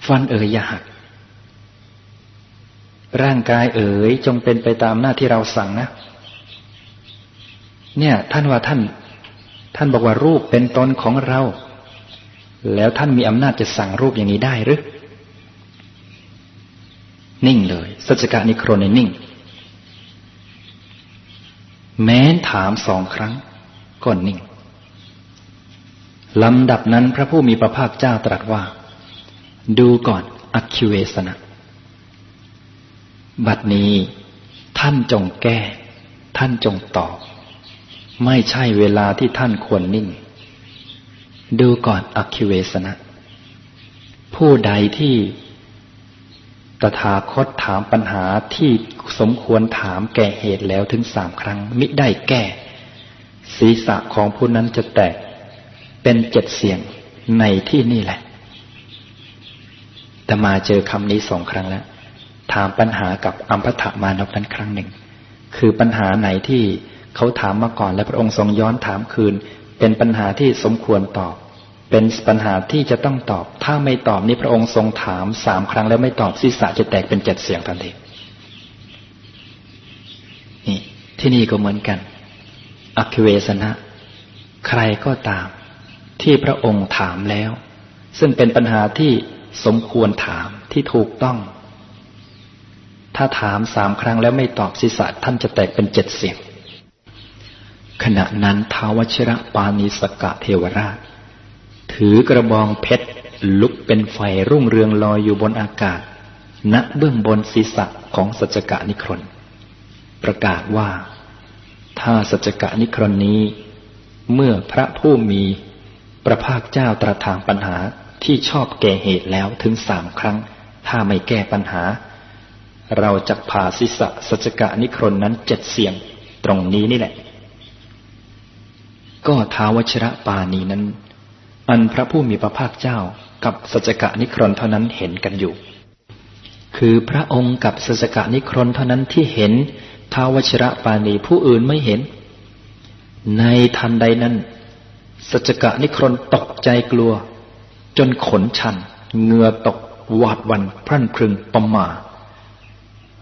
ฟันเอ๋ยอย่าหัก ร่างกายเอ๋ยจงเป็นไปตามหน้าที่เราสั่งนะ เนี่ย ท่านว่าท่าน ท่านบอกว่ารูปเป็นตนของเรา แล้วท่านมีอำนาจจะสั่งรูปอย่างนี้ได้หรือ นิ่งเลยสัจกะนิโครในนิ่ง แม้นถามสองครั้งก็นิ่งลำดับนั้นพระผู้มีพระภาคเจ้าตรัสว่า ดูก่อนอัคิเวสนะ บัดนี้ ท่านจงแก้ ท่านจงตอบ ไม่ใช่เวลาที่ท่านควรนิ่ง ดูก่อนอัคิเวสนะ ผู้ใดที่ตถาคตถามปัญหาที่สมควรถามแก่เหตุแล้วถึงสามครั้ง มิได้แก้ ศีรษะของผู้นั้นจะแตก เป็นเจ็ดเสียงในที่นี่แหละ แต่มาเจอคำนี้สองครั้งแล้ว ถามปัญหากับอัมพถมานพนั้นครั้งหนึ่ง คือปัญหาไหนที่ เขาถามมาก่อนและพระองค์ทรงย้อนถามคืน เป็นปัญหาที่สมควรตอบ เป็นปัญหาที่จะต้องตอบ ถ้าไม่ตอบนี้พระองค์ทรงถามสามครั้งแล้วไม่ตอบศีรษะจะแตกเป็นเจ็ดเสียงทันทีนี่ที่นี่ก็เหมือนกันอคิเวสนะ ใครก็ตาม ที่พระองค์ถามแล้ว ซึ่งเป็นปัญหาที่สมควรถามที่ถูกต้อง ถ้าถามสามครั้งแล้วไม่ตอบศีรษะท่านจะแตกเป็นเจ็ดเสียง ขณะนั้นท้าวชิระปานิสกะเทวราช ถือกระบองเพชรลุกเป็นไฟรุ่งเรืองลอยอยู่บนอากาศ ณเบื้องบนศีรษะของสัจกะนิครนประกาศว่า ถ้าสัจกะนิครนนี้ เมื่อพระผู้มีประภาคเจ้าตรัสถามปัญหาที่ชอบแก่เหตุแล้วถึงสามครั้ง ถ้าไม่แก้ปัญหา เราจะผ่าศิษะสัจกะนิครนนั้นเจ็ดเสียง ตรงนี้นี่แหละ ก็ท้าวชระปานีนั้น อันพระผู้มีพระภาคเจ้ากับสัจกะนิครนเท่านั้นเห็นกันอยู่ คือพระองค์กับสัจกะนิครนเท่านั้นที่เห็นท้าวชระปานีผู้อื่นไม่เห็น ในทันใดนั้นสัจกะนิครนตกใจกลัว จนขนชันเงือตกวาดวันพรั่นพรึงปมา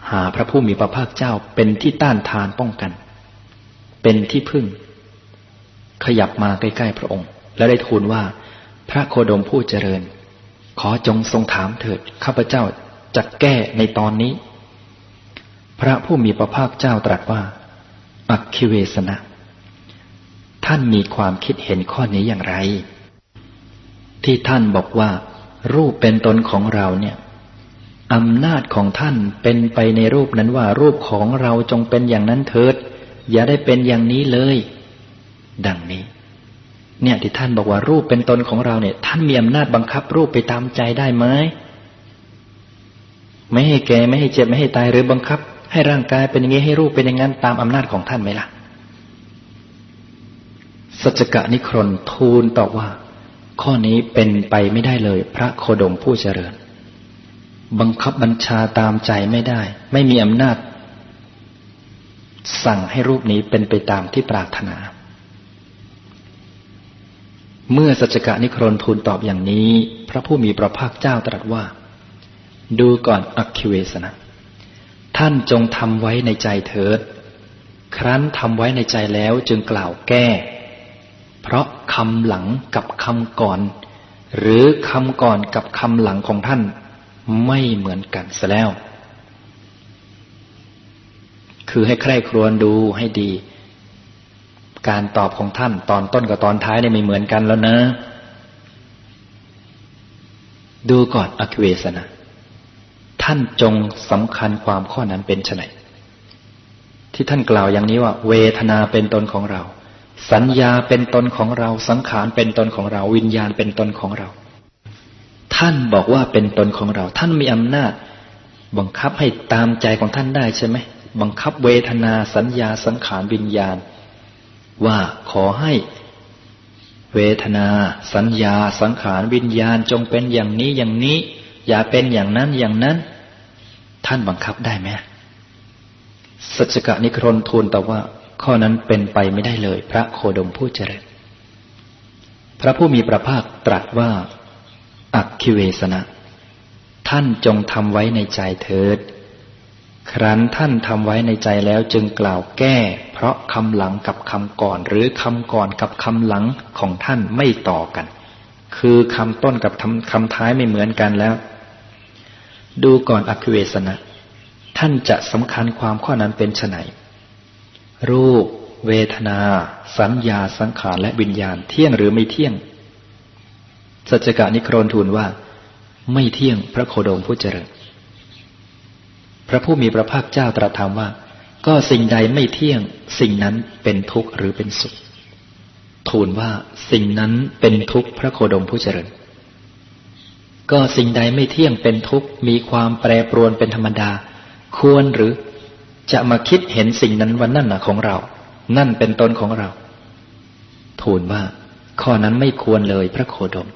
หาพระผู้มีพระภาคเจ้าเป็นที่ต้านทานป้องกัน เป็นที่พึ่ง ขยับมาใกล้ๆพระองค์ และได้ทูลว่า พระโคดมผู้เจริญ ขอจงทรงถามเถิดข้าพเจ้าจะแก้ในตอนนี้ พระผู้มีพระภาคเจ้าตรัสว่า อักคิเวสนะ ท่านมีความคิดเห็นข้อนี้อย่างไร ที่ท่านบอกว่า รูปเป็นตนของเราเนี่ยอำนาจของท่านเป็นไปในรูปนั้นว่ารูปของเราจงเป็นอย่างนั้นเถิด อย่าได้เป็นอย่างนี้เลย ดังนี้ เนี่ยที่ท่านบอกว่ารูปเป็นตนของเราเนี่ย ท่านมีอำนาจบังคับรูปไปตามใจได้ไหมไม่ให้แก่ไม่ให้เจ็บไม่ให้ตายหรือบังคับ ให้ร่างกายเป็นอย่างนี้ให้รูปเป็นอย่างนั้นตามอำนาจของท่านไหมล่ะสัจกะนิครนทูลตอบว่า ข้อนี้เป็นไปไม่ได้เลย พระโคดมผู้เจริญ บังคับบัญชาตามใจไม่ได้ ไม่มีอำนาจ สั่งให้รูปนี้เป็นไปตามที่ปรารถนา เมื่อสัจกะนิครนทูลตอบอย่างนี้ พระผู้มีพระภาคเจ้าตรัสว่า ดูก่อนอักคิเวสนะ ท่านจงทำไว้ในใจเถิด ครั้นทำไว้ในใจแล้วจึงกล่าวแก้ เพราะคำหลังกับคำก่อน หรือคำก่อนกับคำหลังของท่านไม่เหมือนกันซะแล้ว คือให้ใคร่ครวญดูให้ดี การตอบของท่าน ตอนต้นกับตอนท้ายเนี่ยไม่เหมือนกันแล้วนะ ดูก่อนอคเวสนะท่านจงสำคัญความข้อนั้นเป็นไฉนที่ท่านกล่าวอย่างนี้ว่า เวทนาเป็นตนของเรา สัญญาเป็นตนของเรา สังขารเป็นตนของเรา วิญญาณเป็นตนของเรา ท่านบอกว่าเป็นตนของเรา ท่านมีอำนาจ บังคับให้ตามใจของท่านได้ใช่ไหมบังคับเวทนาสัญญาสังขารวิญญาณ ว่าขอให้ เวทนา สัญญา สังขารวิญญาณจงเป็นอย่างนี้อย่างนี้ อย่าเป็นอย่างนั้นอย่างนั้น ท่านบังคับได้ไหมสัจกะนิครนทูลแต่ว่า ข้อนั้นเป็นไปไม่ได้เลย พระโคดมผู้เจริญพระผู้มีพระภาคตรัสว่า อักคิเวสนะ ท่านจงทำไว้ในใจเถิด ครั้นท่านทำไว้ในใจแล้วจึงกล่าวแก้ เพราะคำหลังกับคำก่อน หรือคำก่อนกับคำหลังของท่านไม่ต่อกัน คือคำต้นกับคำท้ายไม่เหมือนกันแล้ว ดูก่อนอคิเวสนะ ท่านจะสำคัญความข้อนั้นเป็นไนรูป เวทนา สัญญาสังขารและวิญญาณเที่ยงหรือไม่เที่ยง สัจกะนิครนทูลว่า ไม่เที่ยงพระโคดมผู้เจริญ พระผู้มีพระภาคเจ้าตรัสถามว่า ก็สิ่งใดไม่เที่ยง สิ่งนั้นเป็นทุกข์หรือเป็นสุข ทูลว่าสิ่งนั้นเป็นทุกข์พระโคดมผู้เจริญ ก็สิ่งใดไม่เที่ยงเป็นทุกข์มีความแปรปรวนเป็นธรรมดา ควรหรือจะมาคิดเห็นสิ่งนั้นว่านั่นน่ะของเรา นั่นเป็นตนของเรา ทูลว่า ข้อนั้นไม่ควรเลยพระโคดม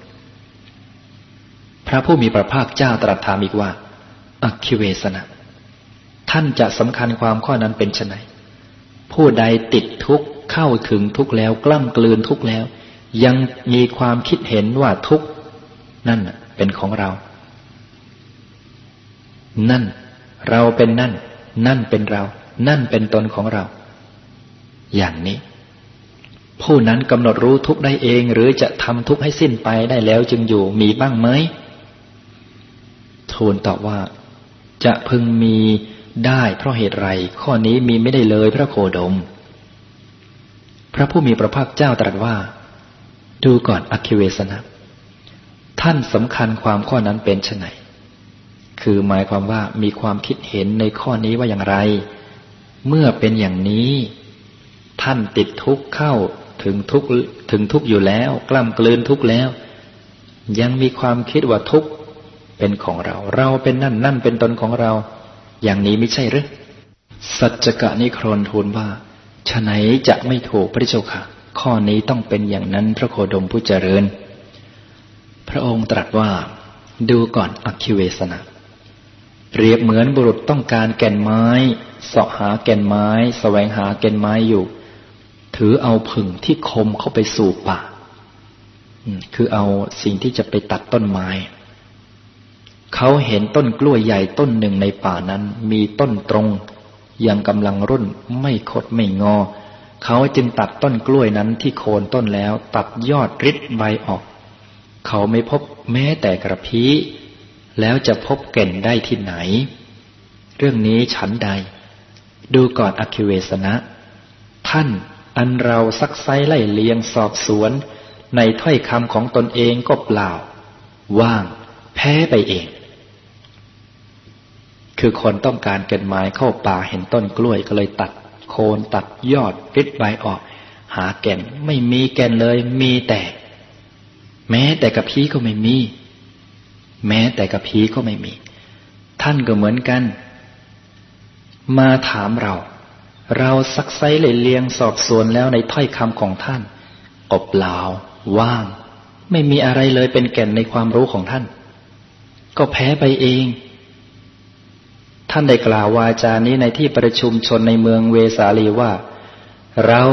พระผู้มีพระภาคเจ้าตรัสถามอีกว่าอคิเวสนะ ท่านจะสำคัญความข้อนั้นเป็นไนผู้ใดติดทุกข์เข้าถึงทุกข์แล้ว กล้ำกลืนทุกข์แล้ว ยังมีความคิดเห็นว่าทุกข์นั่นเป็นของเรา นั่น เราเป็นนั่น นั่นเป็นเรา นั่นเป็นตนของเรา อย่างนี้ ผู้นั้นกำหนดรู้ทุกได้เอง หรือจะทำทุกให้สิ้นไปได้แล้วจึงอยู่มีบ้างไหมทูลตอบว่า จะพึงมี ได้เพราะเหตุไร ข้อนี้มีไม่ได้เลยพระโคดม พระผู้มีพระภาคเจ้าตรัสว่า ดูก่อนอคิเวสนะ ท่านสำคัญความข้อนั้นเป็นไฉนคือหมายความว่ามีความคิดเห็นในข้อนี้ว่าอย่างไร เมื่อเป็นอย่างนี้ ท่านติดทุกข์เข้าถึงทุกข์ถึงทุกข์อยู่แล้ว กล้ำกลืนทุกข์แล้ว ยังมีความคิดว่าทุกข์เป็นของเรา เราเป็นนั่นนั่นเป็นตนของเรา อย่างนี้ไม่ใช่หรือสัจกะนิครนทูลว่าฉะไหนจะไม่ถูกพระเจ้าค่ะ ข้อนี้ต้องเป็นอย่างนั้นพระโคดมผู้เจริญ พระองค์ตรัสว่า ดูก่อนอคิเวสนะเปรียบเหมือนบุรุษต้องการแก่นไม้เสาะหาแก่นไม้สแสวงหาแก่นไม้อยู่ ถือเอาผึ่งที่คมเข้าไปสู่ป่าคือเอาสิ่งที่จะไปตัดต้นไม้ เขาเห็นต้นกล้วยใหญ่ต้นหนึ่งในป่านั้น มีต้นตรง ยังกำลังรุ่นไม่คดไม่งอ เขาจึงตัดต้นกล้วยนั้นที่โคนต้นแล้ว ตัดยอดริดใบออก เขาไม่พบแม้แต่กระพี้แล้วจะพบเก่นได้ที่ไหน เรื่องนี้ฉันใด ดูก่อนอคิเวสนะ ท่านอันเราซักไซไล่เลียงสอบสวน ในถ้อยคำของตนเองก็เปล่า ว่าง แพ้ไปเอง คือคนต้องการเก่นไม้เข้าป่าเห็นต้นกล้วยก็เลยตัดโคนตัดยอดริดใบออก หาแก่นไม่มีแก่นเลย มีแต่ แม้แต่กับพีก็ไม่มี แม้แต่กับผีก็ไม่มี ท่านก็เหมือนกัน มาถามเรา เราซักไซเลยเลียงสอบสวนแล้วในถ้อยคำของท่านอบเปล่าว่าง ไม่มีอะไรเลยเป็นแก่นในความรู้ของท่าน ก็แพ้ไปเอง ท่านได้กล่าววาจานี้ในที่ประชุมชนในเมืองเวสาลีว่า เรา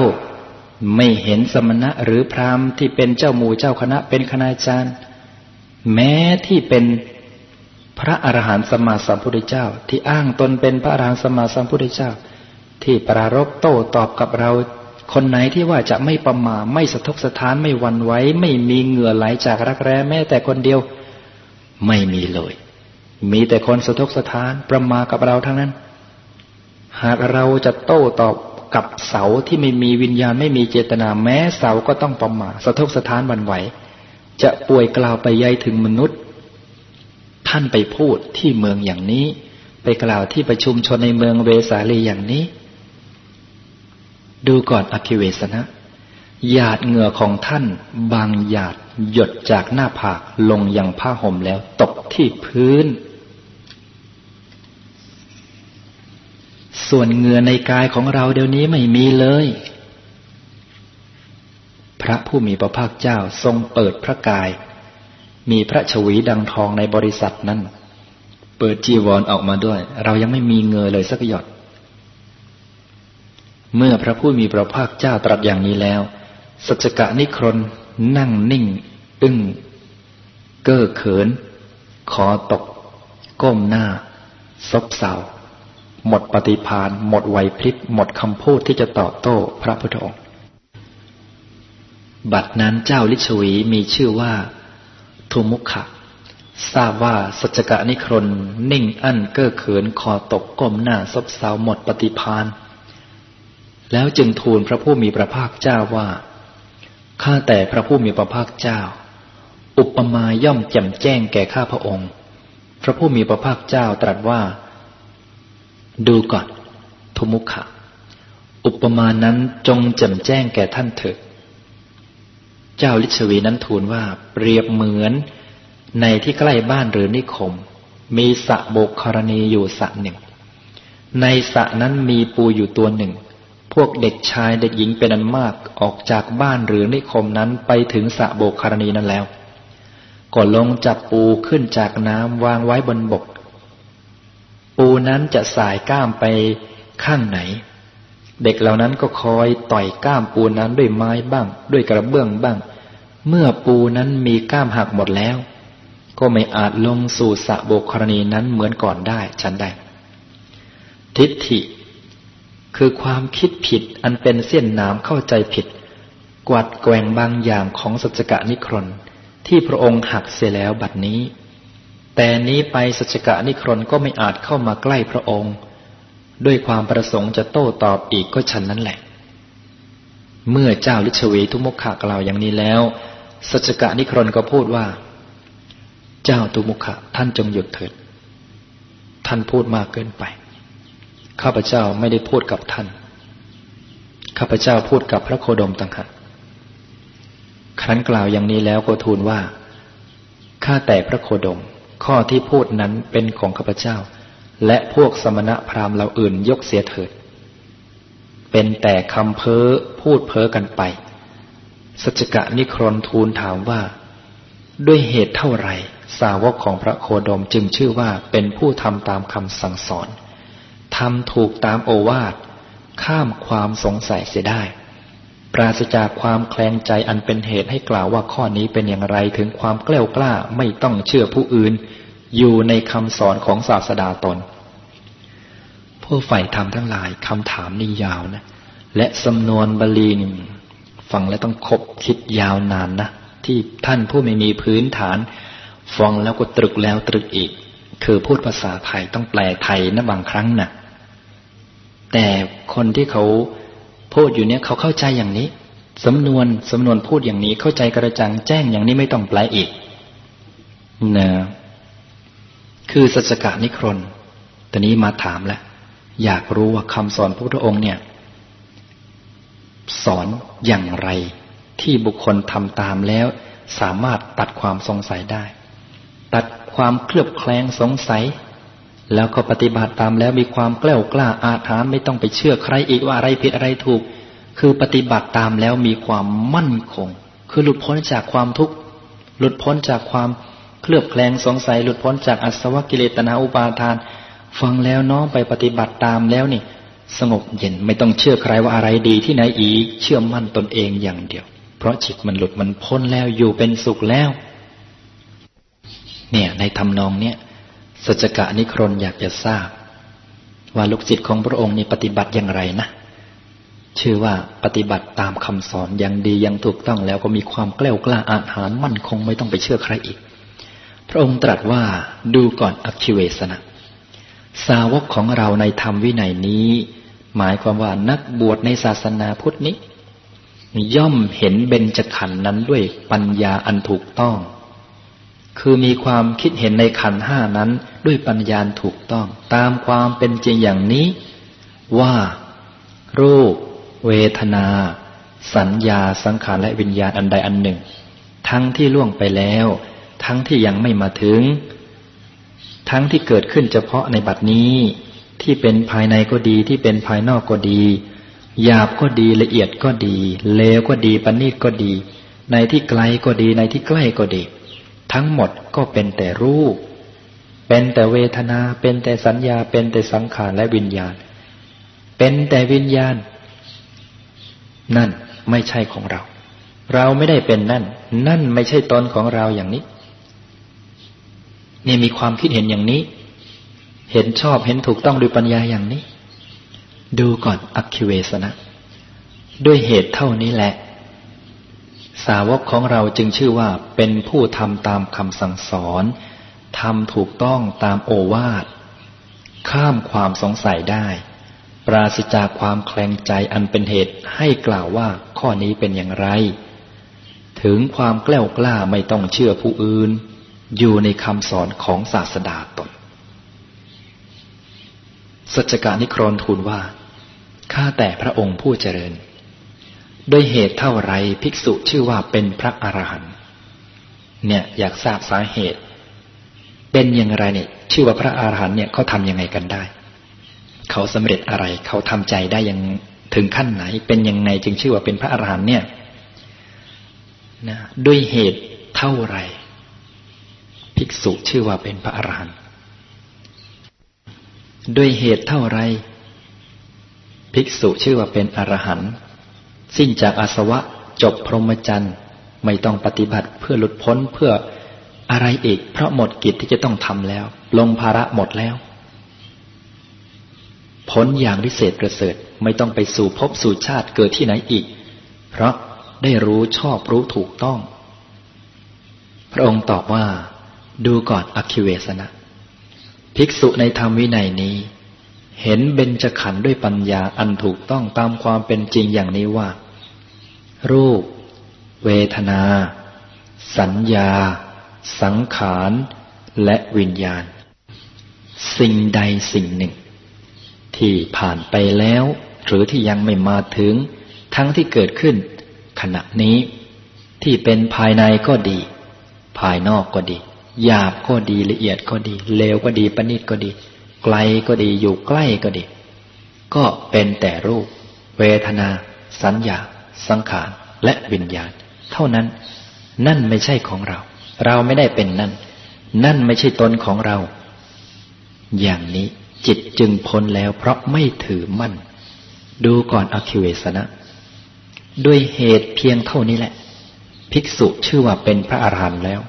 ไม่เห็นสมณะหรือพราหมณ์ที่เป็นเจ้าหมู่เจ้าคณะเป็นคณาจารย์ แม้ที่เป็นพระอรหันต์สมมาสัมพุทธเจ้า ที่อ้างตนเป็นพระอรหันต์สมมาสัมพุทธเจ้า ที่ปรารบโต้ตอบกับเรา คนไหนที่ว่าจะไม่ประมาไม่สะทกสะท้านไม่วันไว้ไม่มีเหงื่อไหลจากรักแร้แม้แต่คนเดียว ไม่มีเลย มีแต่คนสะทกสะท้านประมากับเราทั้งนั้น หากเราจะโต้ตอบกับเสาที่ไม่มีวิญญาณไม่มีเจตนาแม้เสาก็ต้องประมาสะทกสะท้านบันไหว จะป่วยกล่าวไปยัยถึงมนุษย์ ท่านไปพูดที่เมืองอย่างนี้ ไปกล่าวที่ประชุมชนในเมืองเวสาลีอย่างนี้ ดูก่อนอภิเวสนะหยาดเหงื่อของท่าน บางหยาดหยดจากหน้าผากลงยังผ้าห่มแล้วตกที่พื้น ส่วนเหงื่อในกายของเราเดี๋ยวนี้ไม่มีเลย พระผู้มีพระภาคเจ้าทรงเปิดพระกาย มีพระชวีดังทองในบริษัทนั้น เปิดจีวรออกมาด้วย เรายังไม่มีเงยเลยสักหยดเมื่อพระผู้มีพระภาคเจ้าตรัสอย่างนี้แล้ว สัจกะนิครนนั่งนิ่ง อึ้ง เก้อเขิน ขอตก ก้มหน้า ซบเศร้า หมดปฏิพานหมดไหวพริบหมดคำพูดที่จะตอบโต้พระพุทธองค์ บัดนั้นเจ้าลิชวีมีชื่อว่าทุมุขะทราบว่าสัจกะนิครนนิ่งอั้นเก้อเขินคอตกก้มหน้าซบเซาหมดปฏิพานแล้วจึงทูลพระผู้มีพระภาคเจ้าว่าข้าแต่พระผู้มีพระภาคเจ้า อุปมาย่อมแจ่มแจ้งแก่ข้าพระองค์ พระผู้มีพระภาคเจ้าตรัสว่า ดูก่อนทุมุขะอุปมานั้นจงแจ่มแจ้งแก่ท่านเถิด เจ้าลิชวีนั้นทูลว่า เปรียบเหมือนในที่ใกล้บ้านหรือนิคม มีสระโบกครณีอยู่สระหนึ่ง ในสระนั้นมีปูอยู่ตัวหนึ่ง พวกเด็กชายเด็กหญิงเป็นอันมากออกจากบ้านหรือนิคมนั้นไปถึงสระโบกคารณีนั้นแล้ว ก็ลงจับปูขึ้นจากน้ำวางไว้บนบก ปูนั้นจะสายก้ามไปข้างไหน เด็กเหล่านั้นก็คอยต่อยก้ามปูนั้นด้วยไม้บ้าง ด้วยกระเบื้องบ้าง เมื่อปูนั้นมีก้ามหักหมดแล้ว ก็ไม่อาจลงสู่สะโบกคารณีนั้นเหมือนก่อนได้ฉันใดทิฏฐิ คือความคิดผิดอันเป็นเส้นน้ำเข้าใจผิด กวัดแกว่งบางอย่างของสัจกะนิครนที่พระองค์หักเสียแล้วบัดนี้ แต่นี้ไปสัจกะนิครนก็ไม่อาจเข้ามาใกล้พระองค์ ด้วยความประสงค์จะโต้ตอบอีกก็ฉันนั้นแหละ เมื่อเจ้าลิชวีทุมุขะกล่าวอย่างนี้แล้ว สัจกะนิครนก็พูดว่า เจ้าทุมุขะท่านจงหยุดเถิด ท่านพูดมากเกินไป ข้าพเจ้าไม่ได้พูดกับท่าน ข้าพเจ้าพูดกับพระโคดมต่างหากครั้นกล่าวอย่างนี้แล้วก็ทูลว่า ข้าแต่พระโคดม ข้อที่พูดนั้นเป็นของข้าพเจ้า และพวกสมณะพราหมณ์เราอื่นยกเสียเถิด เป็นแต่คำเพ้อพูดเพ้อกันไป สัจกะนิครนทูลถามว่า ด้วยเหตุเท่าไรสาวกของพระโคดมจึงชื่อว่าเป็นผู้ทำตามคำสั่งสอนทำถูกตามโอวาท ข้ามความสงสัยเสียได้ ปราศจากความแคลงใจอันเป็นเหตุให้กล่าวว่าข้อนี้เป็นอย่างไรถึงความกล้ากล้าไม่ต้องเชื่อผู้อื่น อยู่ในคำสอนของศาสดาตน ผู้ใฝ่ธรรมทั้งหลายคำถามนี่ยาวนะ และสำนวนบาลีนี่ฟังแล้วต้องคบคิดยาวนานนะ ที่ท่านผู้ไม่มีพื้นฐาน ฟังแล้วก็ตรึกแล้วตรึกอีก คือพูดภาษาไทยต้องแปลไทยนะบางครั้งนะ่ะแต่คนที่เขา พูดอยู่เนี่ยเขาเข้าใจอย่างนี้สำนวนสำนวนพูดอย่างนี้เข้าใจกระจังแจ้งอย่างนี้ไม่ต้องแปลอีกนะคือสัจกะนิครนตอนนี้มาถามแล้วอยากรู้ว่าคำสอนพระพุทธองค์เนี่ย สอนอย่างไร ที่บุคคลทำตามแล้ว สามารถตัดความสงสัยได้ ตัดความเคลือบแคลงสงสัย แล้วก็ปฏิบัติตามแล้วมีความกล้ากล้าอาถรรพ์ไม่ต้องไปเชื่อใครอีกว่าอะไรผิดอะไรถูก คือปฏิบัติตามแล้วมีความมั่นคง คือหลุดพ้นจากความทุกข์หลุดพ้นจากความเคลือบแคลงสงสัยหลุดพ้นจากอัศวกิเลตนาอุปาทาน ฟังแล้วน้องไปปฏิบัติตามแล้วนี่ สงบเย็นไม่ต้องเชื่อใครว่าอะไรดีที่ไหนอีกเชื่อมั่นตนเองอย่างเดียว เพราะจิตมันหลุดมันพ้นแล้วอยู่เป็นสุขแล้ว เนี่ยในทำนองเนี้ย สัจกะนิครนอยากจะทราบ ว่าลูกศิษย์ของพระองค์นี่ปฏิบัติอย่างไรนะ ชื่อว่าปฏิบัติตามคำสอนอย่างดีย่างถูกต้องแล้วก็มีความกล้ากล้าอาหารมั่นคงไม่ต้องไปเชื่อใครอีก พระองค์ตรัสว่าดูก่อนอักคิเวสนะ สาวกของเราในธรรมวินัยนี้ หมายความว่านักบวชในศาสนาพุทธนี้ ย่อมเห็นเบญจขันธ์นั้นด้วยปัญญาอันถูกต้อง คือมีความคิดเห็นในขันห้านั้นด้วยปัญญาถูกต้อง ตามความเป็นจริงอย่างนี้ ว่า รูป เวทนา สัญญาสังขารและวิญญาณอันใดอันหนึ่ง ทั้งที่ล่วงไปแล้ว ทั้งที่ยังไม่มาถึง ทั้งที่เกิดขึ้นเฉพาะในบัดนี้ ที่เป็นภายในก็ดีที่เป็นภายนอกก็ดีหยาบก็ดีละเอียดก็ดี เลวก็ดีปณิตก็ดี ในที่ไกลก็ดีในที่ใกล้ก็ดี ทั้งหมดก็เป็นแต่รูป เป็นแต่เวทนา เป็นแต่สัญญา เป็นแต่สังขารและวิญญาณ เป็นแต่วิญญาณ นั่นไม่ใช่ของเรา เราไม่ได้เป็นนั่น นั่นไม่ใช่ตนของเราอย่างนี้นี่มีความคิดเห็นอย่างนี้ เห็นชอบเห็นถูกต้องด้วยปัญญาอย่างนี้ ดูก่อนอักคิเวสนะ ด้วยเหตุเท่านี้แหละ สาวกของเราจึงชื่อว่าเป็นผู้ทำตามคำสั่งสอนทำถูกต้องตามโอวาท ข้ามความสงสัยได้ ปราศจากความแคลงใจอันเป็นเหตุให้กล่าวว่าข้อนี้เป็นอย่างไร ถึงความแกล้วกล้าไม่ต้องเชื่อผู้อื่น อยู่ในคำสอนของศาสดาตน สัจกานิครนทูลว่า ข้าแต่พระองค์ผู้เจริญ ด้วยเหตุเท่าไรภิกษุชื่อว่าเป็นพระอรหันต์เนี่ยอยากทราบสาเหตุ เป็นอย่างไรเนี่ย ชื่อว่าพระอรหันต์เนี่ยเขาทำยังไงกันได้ เขาสำเร็จอะไรเขาทำใจได้ยังถึงขั้นไหน เป็นยังไงจึงชื่อว่าเป็นพระอรหันต์เนี่ยนะด้วยเหตุเท่าไรภิกษุชื่อว่าเป็นพระอรหันต์ด้วยเหตุเท่าไรภิกษุชื่อว่าเป็นอรหันต์ สิ้นจากอาสวะ จบพรหมจรรย์ไม่ต้องปฏิบัติเพื่อหลุดพ้นเพื่ออะไรอีก เพราะหมดกิจที่จะต้องทำแล้ว ลงภาระหมดแล้วพ้นอย่างวิเศษประเสริฐไม่ต้องไปสู่ภพสู่ชาติเกิดที่ไหนอีก เพราะได้รู้ชอบรู้ถูกต้อง พระองค์ตอบว่า ดูก่อนอคิเวสนะ ภิกษุในธรรมวินัยนี้ เห็นเบญจขันธ์ด้วยปัญญาอันถูกต้องตามความเป็นจริงอย่างนี้ว่า รูป เวทนา สัญญา สังขาร และวิญญาณ สิ่งใดสิ่งหนึ่ง ที่ผ่านไปแล้ว หรือที่ยังไม่มาถึง ทั้งที่เกิดขึ้น ขณะนี้ ที่เป็นภายในก็ดี ภายนอกก็ดีหยาบก็ดีละเอียดก็ดีเลวก็ดีประณีตก็ดี ไกลก็ดีอยู่ใกล้ก็ดี ก็เป็นแต่รูป เวทนา สัญญา สังขารและวิญญาณ เท่านั้น นั่นไม่ใช่ของเรา เราไม่ได้เป็นนั่น นั่นไม่ใช่ตนของเรา อย่างนี้จิตจึงพ้นแล้วเพราะไม่ถือมั่น ดูก่อนอคิเวสนะ ด้วยเหตุเพียงเท่านี้แหละ ภิกษุชื่อว่าเป็นพระอรหันต์แล้ว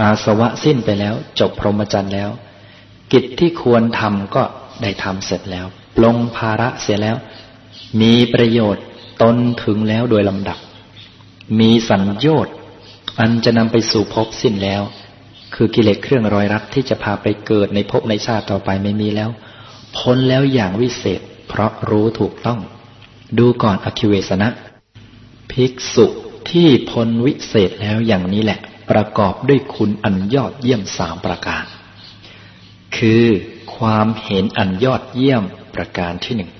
อาสวะสิ้นไปแล้ว จบพรหมจรรย์แล้ว กิจที่ควรทำก็ได้ทำเสร็จแล้ว ปลงภาระเสียแล้ว มีประโยชน์ตนถึงแล้วโดยลำดับ มีสัญญชน์อันจะนำไปสู่ภพสิ้นแล้ว คือกิเลสเครื่องรอยรักที่จะพาไปเกิดในภพในชาติต่อไปไม่มีแล้ว พ้นแล้วอย่างวิเศษ เพราะรู้ถูกต้อง ดูก่อนอคิเวสนะ ภิกษุที่พ้นวิเศษแล้วอย่างนี้แหละ ประกอบด้วยคุณอันยอดเยี่ยมสามประการ คือความเห็นอันยอดเยี่ยมประการที่หนึ่ง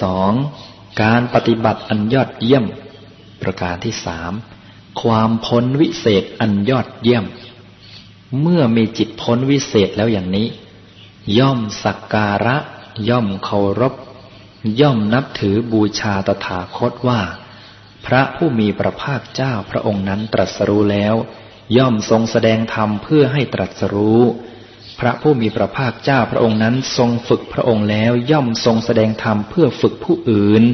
สองการปฏิบัติอันยอดเยี่ยม ประการที่สามความพ้นวิเศษอันยอดเยี่ยม เมื่อมีจิตพ้นวิเศษแล้วอย่างนี้ ย่อมสักการะ ย่อมเคารพ ย่อมนับถือบูชาตถาคตว่า พระผู้มีพระภาคเจ้าพระองค์นั้นตรัสรู้แล้ว ย่อมทรงแสดงธรรมเพื่อให้ตรัสรู้ พระผู้มีพระภาคเจ้าพระองค์นั้นทรงฝึกพระองค์แล้วย่อมทรงแสดงธรรมเพื่อฝึกผู้อื่น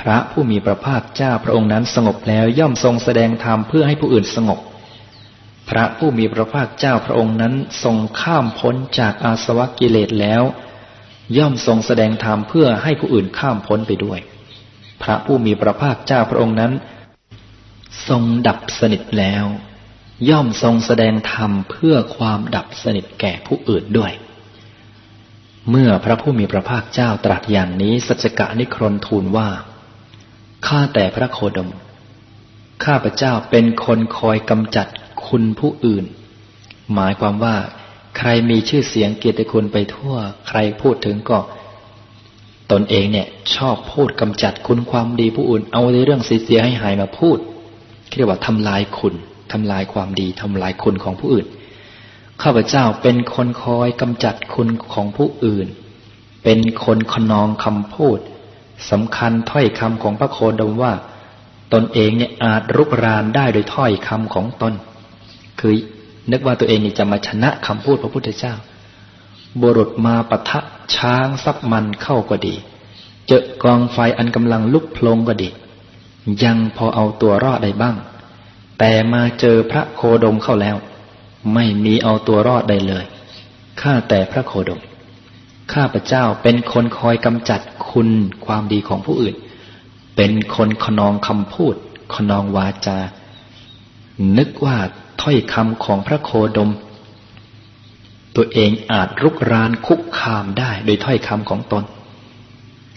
พระผู้มีพระภาคเจ้าพระองค์นั้นสงบแล้วย่อมทรงแสดงธรรมเพื่อให้ผู้อื่นสงบ พระผู้มีพระภาคเจ้าพระองค์นั้นทรงข้ามพ้นจากอาสวะกิเลสแล้ว ย่อมทรงแสดงธรรมเพื่อให้ผู้อื่นข้ามพ้นไปด้วย พระผู้มีพระภาคเจ้าพระองค์นั้น ทรงดับสนิทแล้ว ย่อมทรงแสดงธรรมเพื่อความดับสนิทแก่ผู้อื่นด้วย เมื่อพระผู้มีพระภาคเจ้าตรัสอย่างนี้สัจกะนิครนทูลว่าข้าแต่พระโคดม ข้าพระเจ้าเป็นคนคอยกำจัดคุณผู้อื่น หมายความว่า ใครมีชื่อเสียงเกียรติคุณไปทั่ว ใครพูดถึงก็ตนเองเนี่ยชอบพูดกำจัดคุณความดีผู้อื่น เอาในเรื่องเสียให้หายมาพูดเรียกว่าทำลายคุณ ทำลายความดีทำลายคุณของผู้อื่น ข้าพเจ้าเป็นคนคอยกำจัดคุณของผู้อื่น เป็นคนขนองคำพูดสำคัญถ้อยคำของพระโคดมว่า ตนเองเนี่ยอาจรุกรานได้โดยถ้อยคำของตน คือนึกว่าตัวเองนี่จะมาชนะคำพูดพระพุทธเจ้าบุรุษมาปะทะช้างซับมันเข้าก็ดี เจอกองไฟอันกำลังลุกโพลงก็ดี ยังพอเอาตัวรอดได้บ้าง แต่มาเจอพระโคดมเข้าแล้ว ไม่มีเอาตัวรอดได้เลย ข้าแต่พระโคดม ข้าพระเจ้าเป็นคนคอยกำจัดคุณความดีของผู้อื่น เป็นคนขนองคำพูด ขนองวาจา นึกว่าถ้อยคำของพระโคดม ตัวเองอาจรุกรานคุกคามได้โดยถ้อยคำของตน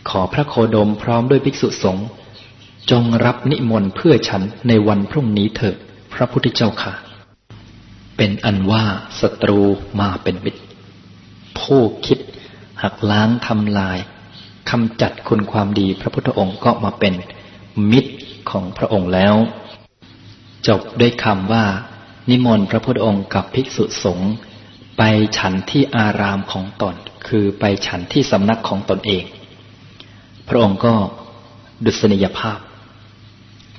ขอพระโคดมพร้อมด้วยภิกษุสงฆ์ จงรับนิมนต์เพื่อฉันในวันพรุ่งนี้เถิด พระพุทธเจ้าค่ะ เป็นอันว่าศัตรูมาเป็นมิตรผู้คิด หักล้างทำลายคำจัดคุณความดีพระพุทธองค์ก็มาเป็นมิตรของพระองค์แล้ว จบด้วยคำว่า นิมนต์พระพุทธองค์กับภิกษุสงฆ์ไปฉันที่อารามของตน คือไปฉันที่สำนักของตนเอง พระองค์ก็ดุษณียภาพ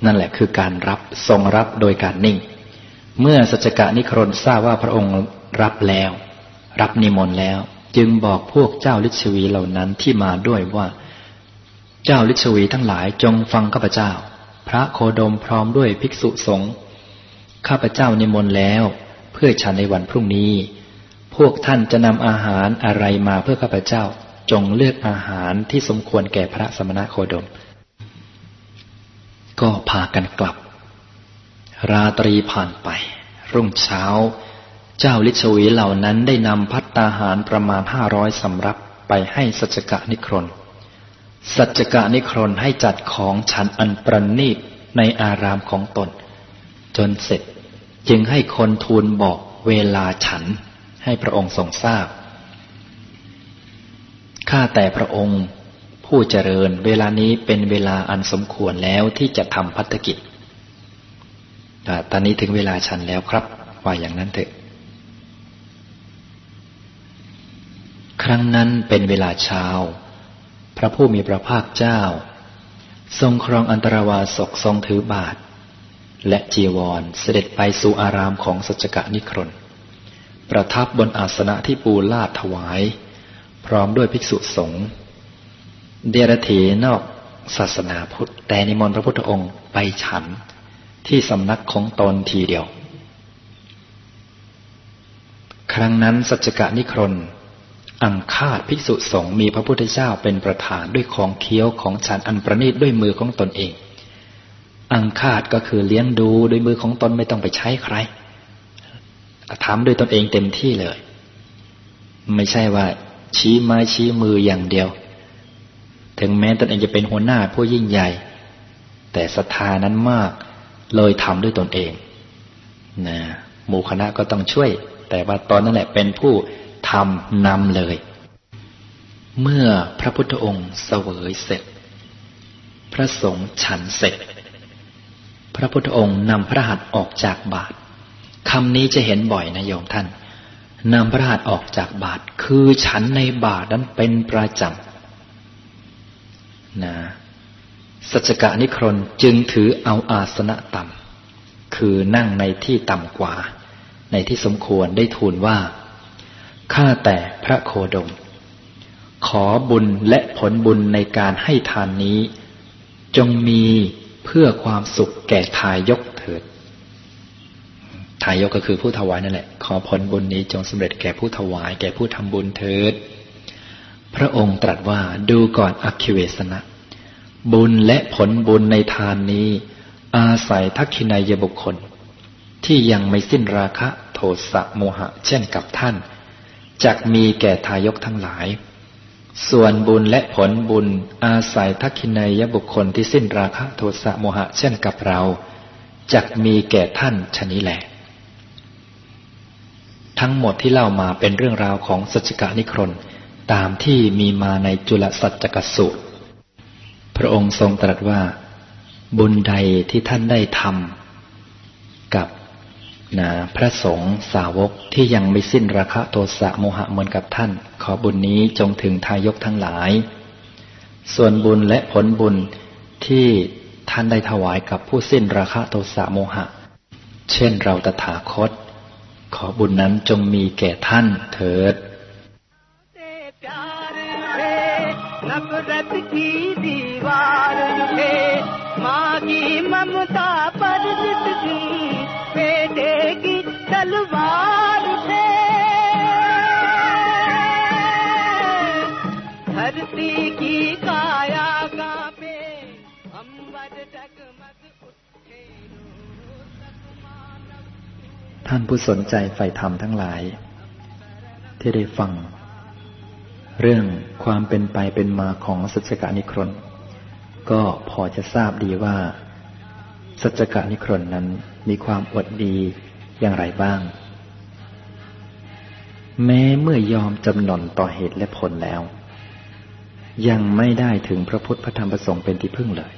นั่นแหละคือการรับทรงรับโดยการนิ่ง เมื่อสัจกะนิครนทราบว่าพระองค์รับแล้ว รับนิมนต์แล้ว จึงบอกพวกเจ้าลิชวีเหล่านั้นที่มาด้วยว่า เจ้าลิชวีทั้งหลายจงฟังข้าพเจ้า พระโคดมพร้อมด้วยภิกษุสงฆ์ข้าพเจ้านิมนต์แล้ว เพื่อฉันในวันพรุ่งนี้ พวกท่านจะนำอาหารอะไรมาเพื่อข้าพเจ้าจงเลือกอาหารที่สมควรแก่พระสมณะโคดม ก็พากันกลับ ราตรีผ่านไป รุ่งเช้า เจ้าลิชวีเหล่านั้นได้นำพัตตาหารประมาณห้าร้อยสำรับไปให้สัจกะนิครนสัจกะนิครนให้จัดของฉันอันประณีตในอารามของตน จนเสร็จจึงให้คนทูลบอกเวลาฉันให้พระองค์ทรงทราบ ข้าแต่พระองค์ ผู้เจริญ เวลานี้เป็นเวลาอันสมควรแล้วที่จะทำพัฒกิจ ตอนนี้ถึงเวลาฉันแล้วครับ ว่าอย่างนั้นเถอะ ครั้งนั้นเป็นเวลาเช้า พระผู้มีพระภาคเจ้า ทรงครองอันตรวาสกทรงถือบาท และจีวรเสด็จไปสู่อารามของสัจกะนิครนประทับบนอาสนะที่ปูลาดถวาย พร้อมด้วยภิกษุสงฆ์ เดรถีนอกศาสนาพุทธ แต่นิมนต์พระพุทธองค์ไปฉันที่สำนักของตนทีเดียว ครั้งนั้นสัจกะนิครนอังคาดภิกษุสงฆ์มีพระพุทธเจ้าเป็นประธานด้วยของเคี้ยวของฉันอันประณีตด้วยมือของตนเอง อังคาดก็คือเลี้ยงดูด้วยมือของตนไม่ต้องไปใช้ใครทำด้วยตนเองเต็มที่เลย ไม่ใช่ว่าชี้ไม้ชี้มืออย่างเดียว ถึงแม้ตนเองจะเป็นหัวหน้าผู้ยิ่งใหญ่ แต่ศรัทธานั้นมากเลยทำด้วยตนเองนะหมู่คณะก็ต้องช่วย แต่ว่าตอนนั้นแหละเป็นผู้ทำนำเลย เมื่อพระพุทธองค์เสวยเสร็จ พระสงฆ์ฉันเสร็จ พระพุทธองค์นำพระหัตถ์ออกจากบาทคำนี้จะเห็นบ่อยนะโยมท่านนำพระหัตถ์ออกจากบาทคือฉันในบาทนั้นเป็นประจำ นะสัจกะนิครนจึงถือเอาอาสนะต่ำคือนั่งในที่ต่ำกว่า ในที่สมควรได้ทูลว่า ข้าแต่พระโคดม ขอบุญและผลบุญในการให้ทานนี้ จงมีเพื่อความสุขแก่ทายกเถิด ทายกก็คือผู้ถวายนั่นแหละ ขอผลบุญนี้จงสำเร็จแก่ผู้ถวาย แก่ผู้ทำบุญเถิด พระองค์ตรัสว่าดูก่อนอคิเวสนะ บุญและผลบุญในทานนี้ อาศัยทักขินายบุคคล ที่ยังไม่สิ้นราคะโทสะโมหะ เช่นกับท่านจักมีแก่ทายกทั้งหลาย ส่วนบุญและผลบุญอาศัยทักขินายบุคคลที่สิ้นราคะโทสะโมหะ เช่นกับเราจักมีแก่ท่านชนี้แหละ ทั้งหมดที่เล่ามาเป็นเรื่องราวของสัจกานิครน ตามที่มีมาในจุลสัจจกสูตร พระองค์ทรงตรัสว่า บุญใดที่ท่านได้ทำกับนะพระสงฆ์สาวกที่ยังไม่สิ้นราคะโทสะโมหะเหมือนกับท่าน ขอบุญนี้จงถึงทายกทั้งหลาย ส่วนบุญและผลบุญที่ท่านได้ถวายกับผู้สิ้นราคะโทสะโมหะ เช่นเราตถาคต ขอบุญนั้นจงมีแก่ท่านเถิด ममता पर बेटे की तलवार से धरती की काया का पे अंबर जगमग उठे ท่านผู้สนใจใฝ่ธรรมทั้งหลาย ที่ได้ฟังเรื่องความเป็นไปเป็นมาของสัจกานิครน ก็พอจะทราบดีว่า สัจกานิครนนั้นมีความอดดีอย่างไรบ้าง แม้เมื่อยอมจำนนต่อเหตุและผลแล้ว ยังไม่ได้ถึงพระพุทธพระธรรมประสงค์เป็นที่พึ่งเลย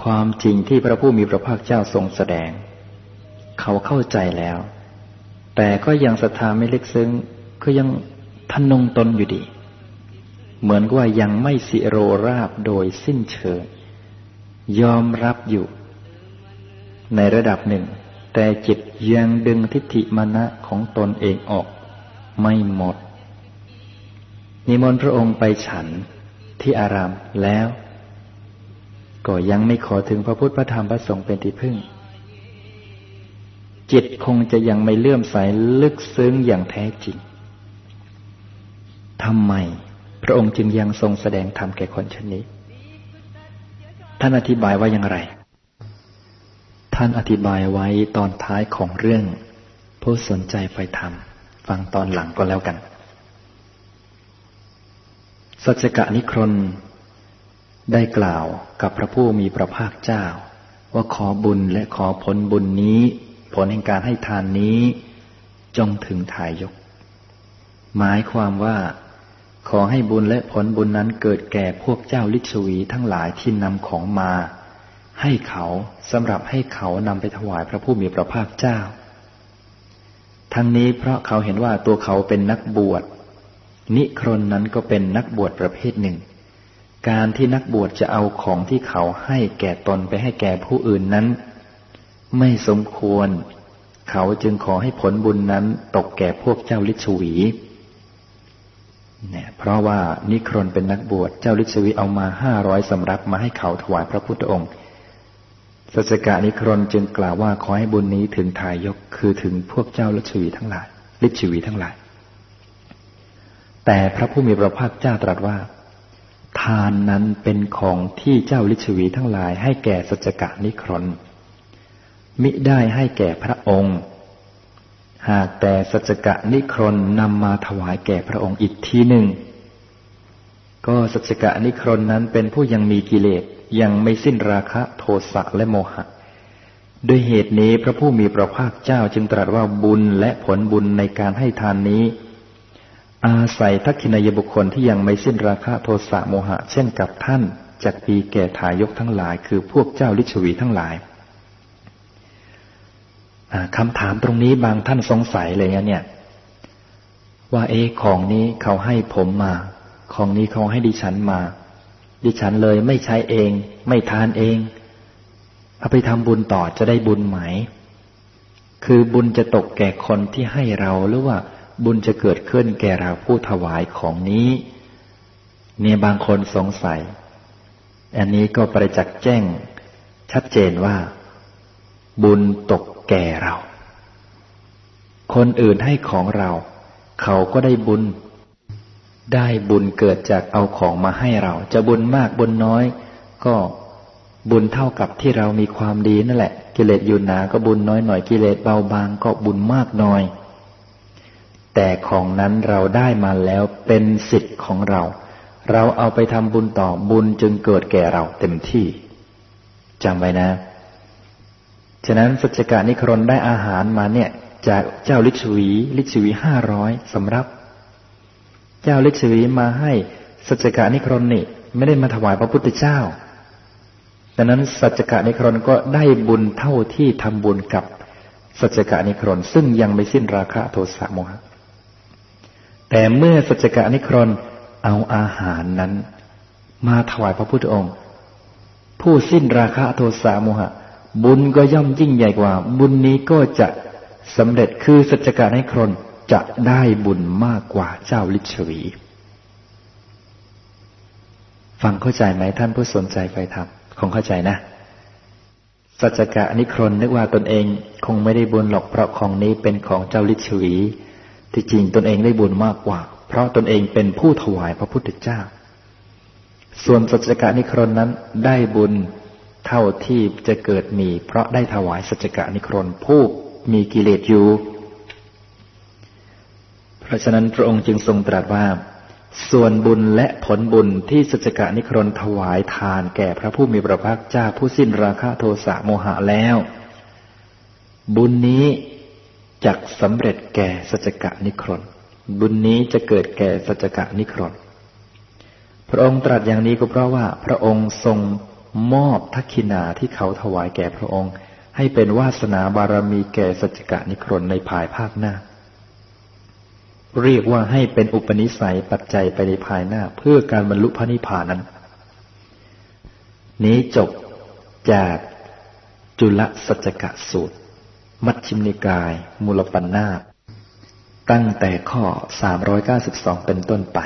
ความจริงที่พระผู้มีพระภาคเจ้าทรงแสดง เขาเข้าใจแล้ว แต่ก็ยังศรัทธาไม่เลึกซึ้งก็ยังทนงตนอยู่ดี เหมือนว่ายังไม่สิโรราบโดยสิ้นเชิง ยอมรับอยู่ ในระดับหนึ่ง แต่จิตยังดึงทิฏฐิมณะของตนเองออก ไม่หมด นิมนต์พระองค์ไปฉันที่อารามแล้ว ก็ยังไม่ขอถึงพระพุทธพระธรรมพระสงฆ์เป็นที่พึ่ง จิตคงจะยังไม่เลื่อมใสลึกซึ้งอย่างแท้จริงทำไม พระองค์จึงยังทรงแสดงธรรมแก่คนชนนี้ ท่านอธิบายว่าอย่างไร ท่านอธิบายไว้ตอนท้ายของเรื่อง ผู้สนใจไฟธรรม ฟังตอนหลังก็แล้วกัน สัจกะนิครนได้กล่าวกับพระผู้มีพระภาคเจ้า ว่าขอบุญและขอผลบุญนี้ ผลแห่งการให้ทานนี้ จงถึงทายก หมายความว่า ขอให้บุญและผลบุญนั้นเกิดแก่พวกเจ้าลิชวีทั้งหลายที่นำของมา ให้เขาสำหรับให้เขานำไปถวายพระผู้มีพระภาคเจ้า ทั้งนี้เพราะเขาเห็นว่าตัวเขาเป็นนักบวช นิครนนั้นก็เป็นนักบวชประเภทหนึ่ง การที่นักบวชจะเอาของที่เขาให้แก่ตนไปให้แก่ผู้อื่นนั้น ไม่สมควร เขาจึงขอให้ผลบุญนั้นตกแก่พวกเจ้าลิชวี เนี่ยเพราะว่านิครนเป็นนักบวชเจ้าฤทธิวีเอามาห้าร้อยสำรับมาให้เขาถวายพระพุทธองค์สัจกะนิครนจึงกล่าวว่าขอให้บุญนี้ถึงทายกคือถึงพวกเจ้าฤทธิวีทั้งหลายฤทธิวีทั้งหลาย แต่พระผู้มีพระภาคเจ้าตรัสว่า ทานนั้นเป็นของที่เจ้าฤทธิวีทั้งหลาย ให้แก่สัจกะนิครนมิได้ให้แก่พระองค์ หากแต่สัจกะนิครนนำมาถวายแก่พระองค์อีกทีหนึ่ง ก็สัจกะนิครนนั้นเป็นผู้ยังมีกิเลสยังไม่สิ้นราคะโทสะและโมหะ ด้วยเหตุนี้พระผู้มีพระภาคเจ้าจึงตรัสว่าบุญและผลบุญในการให้ทานนี้ อาศัยทักขินายบุคคลที่ยังไม่สิ้นราคะโทสะโมหะ เช่นกับท่านจากปีแก่ทายกทั้งหลาย คือพวกเจ้าลิชวีทั้งหลาย คำถามตรงนี้บางท่านสงสัยเลยนะเนี่ย ว่าเอ๊ของนี้เขาให้ผมมา ของนี้เขาให้ดิฉันมา ดิฉันเลยไม่ใช้เอง ไม่ทานเองเอาไปทำบุญต่อจะได้บุญไหม คือบุญจะตกแก่คนที่ให้เราหรือว่าบุญจะเกิดขึ้นแก่เราผู้ถวายของนี้ เนี่ยบางคนสงสัย อันนี้ก็ประจักษ์แจ้ง ชัดเจนว่า บุญตก แก่เรา คนอื่นให้ของเรา เขาก็ได้บุญ ได้บุญเกิดจากเอาของมาให้เรา จะบุญมากบุญน้อย ก็บุญเท่ากับที่เรามีความดีนั่นแหละ กิเลสอยู่หนาก็บุญน้อยหน่อยกิเลสเบาบางก็บุญมากน้อย แต่ของนั้นเราได้มาแล้วเป็นสิทธิ์ของเรา เราเอาไปทำบุญต่อบุญจึงเกิดแก่เราเต็มที่จำไว้นะ ฉะนั้นสัจกานิครนได้อาหารมาเนี่ย จากเจ้าลิชวีลิชวีห้าร้อยสำรับ เจ้าลิชวีมาให้สัจกานิครนนี่ไม่ได้มาถวายพระพุทธเจ้าดังนั้นสัจกะนิครนก็ได้บุญเท่าที่ทำบุญกับสัจกะนิครนซึ่งยังไม่สิ้นราคะโทสะโมหะแต่เมื่อสัจกะนิครนเอาอาหารนั้น มาถวายพระพุทธองค์ ผู้สิ้นราคะโทสะโมหะ บุญก็ย่อมยิ่งใหญ่กว่า บุญนี้ก็จะสำเร็จคือสัจกะนิครนจะได้บุญมากกว่าเจ้าลิชวี ฟังเข้าใจไหมท่านผู้สนใจไปทำคงเข้าใจนะ สัจกะนิครนนึกว่าตนเองคงไม่ได้บุญหรอกเพราะของนี้เป็นของเจ้าลิชวี ที่จริงตนเองได้บุญมากกว่า เพราะตนเองเป็นผู้ถวายพระพุทธเจ้า ส่วนสัจกะนิครนนั้นได้บุญ เท่าที่จะเกิดมี เพราะได้ถวายสัจกะนิครนผู้มีกิเลสอยู่ เพราะฉะนั้นพระองค์จึงทรงตรัสว่า ส่วนบุญและผลบุญที่สัจกะนิครนถวายทานแก่พระผู้มีพระภาคเจ้าผู้สิ้นราคะโทสะโมหะแล้ว บุญนี้จักสำเร็จแก่สัจกะนิครนบุญนี้จะเกิดแก่สัจกะนิครนพระองค์ตรัสอย่างนี้ก็เพราะว่า พระองค์ทรง มอบทักขินาที่เขาถวายแก่พระองค์ ให้เป็นวาสนาบารมีแก่สัจกะนิครนในภายภาคหน้า เรียกว่าให้เป็นอุปนิสัยปัจจัยไปในภายหน้า เพื่อการบรรลุพระนิพพานนั้น นี้จบจากจุลสัจกะสูตร มัชชิมนิกาย มูลปัญนาตั้งแต่ข้อ 392 เป็นต้นไป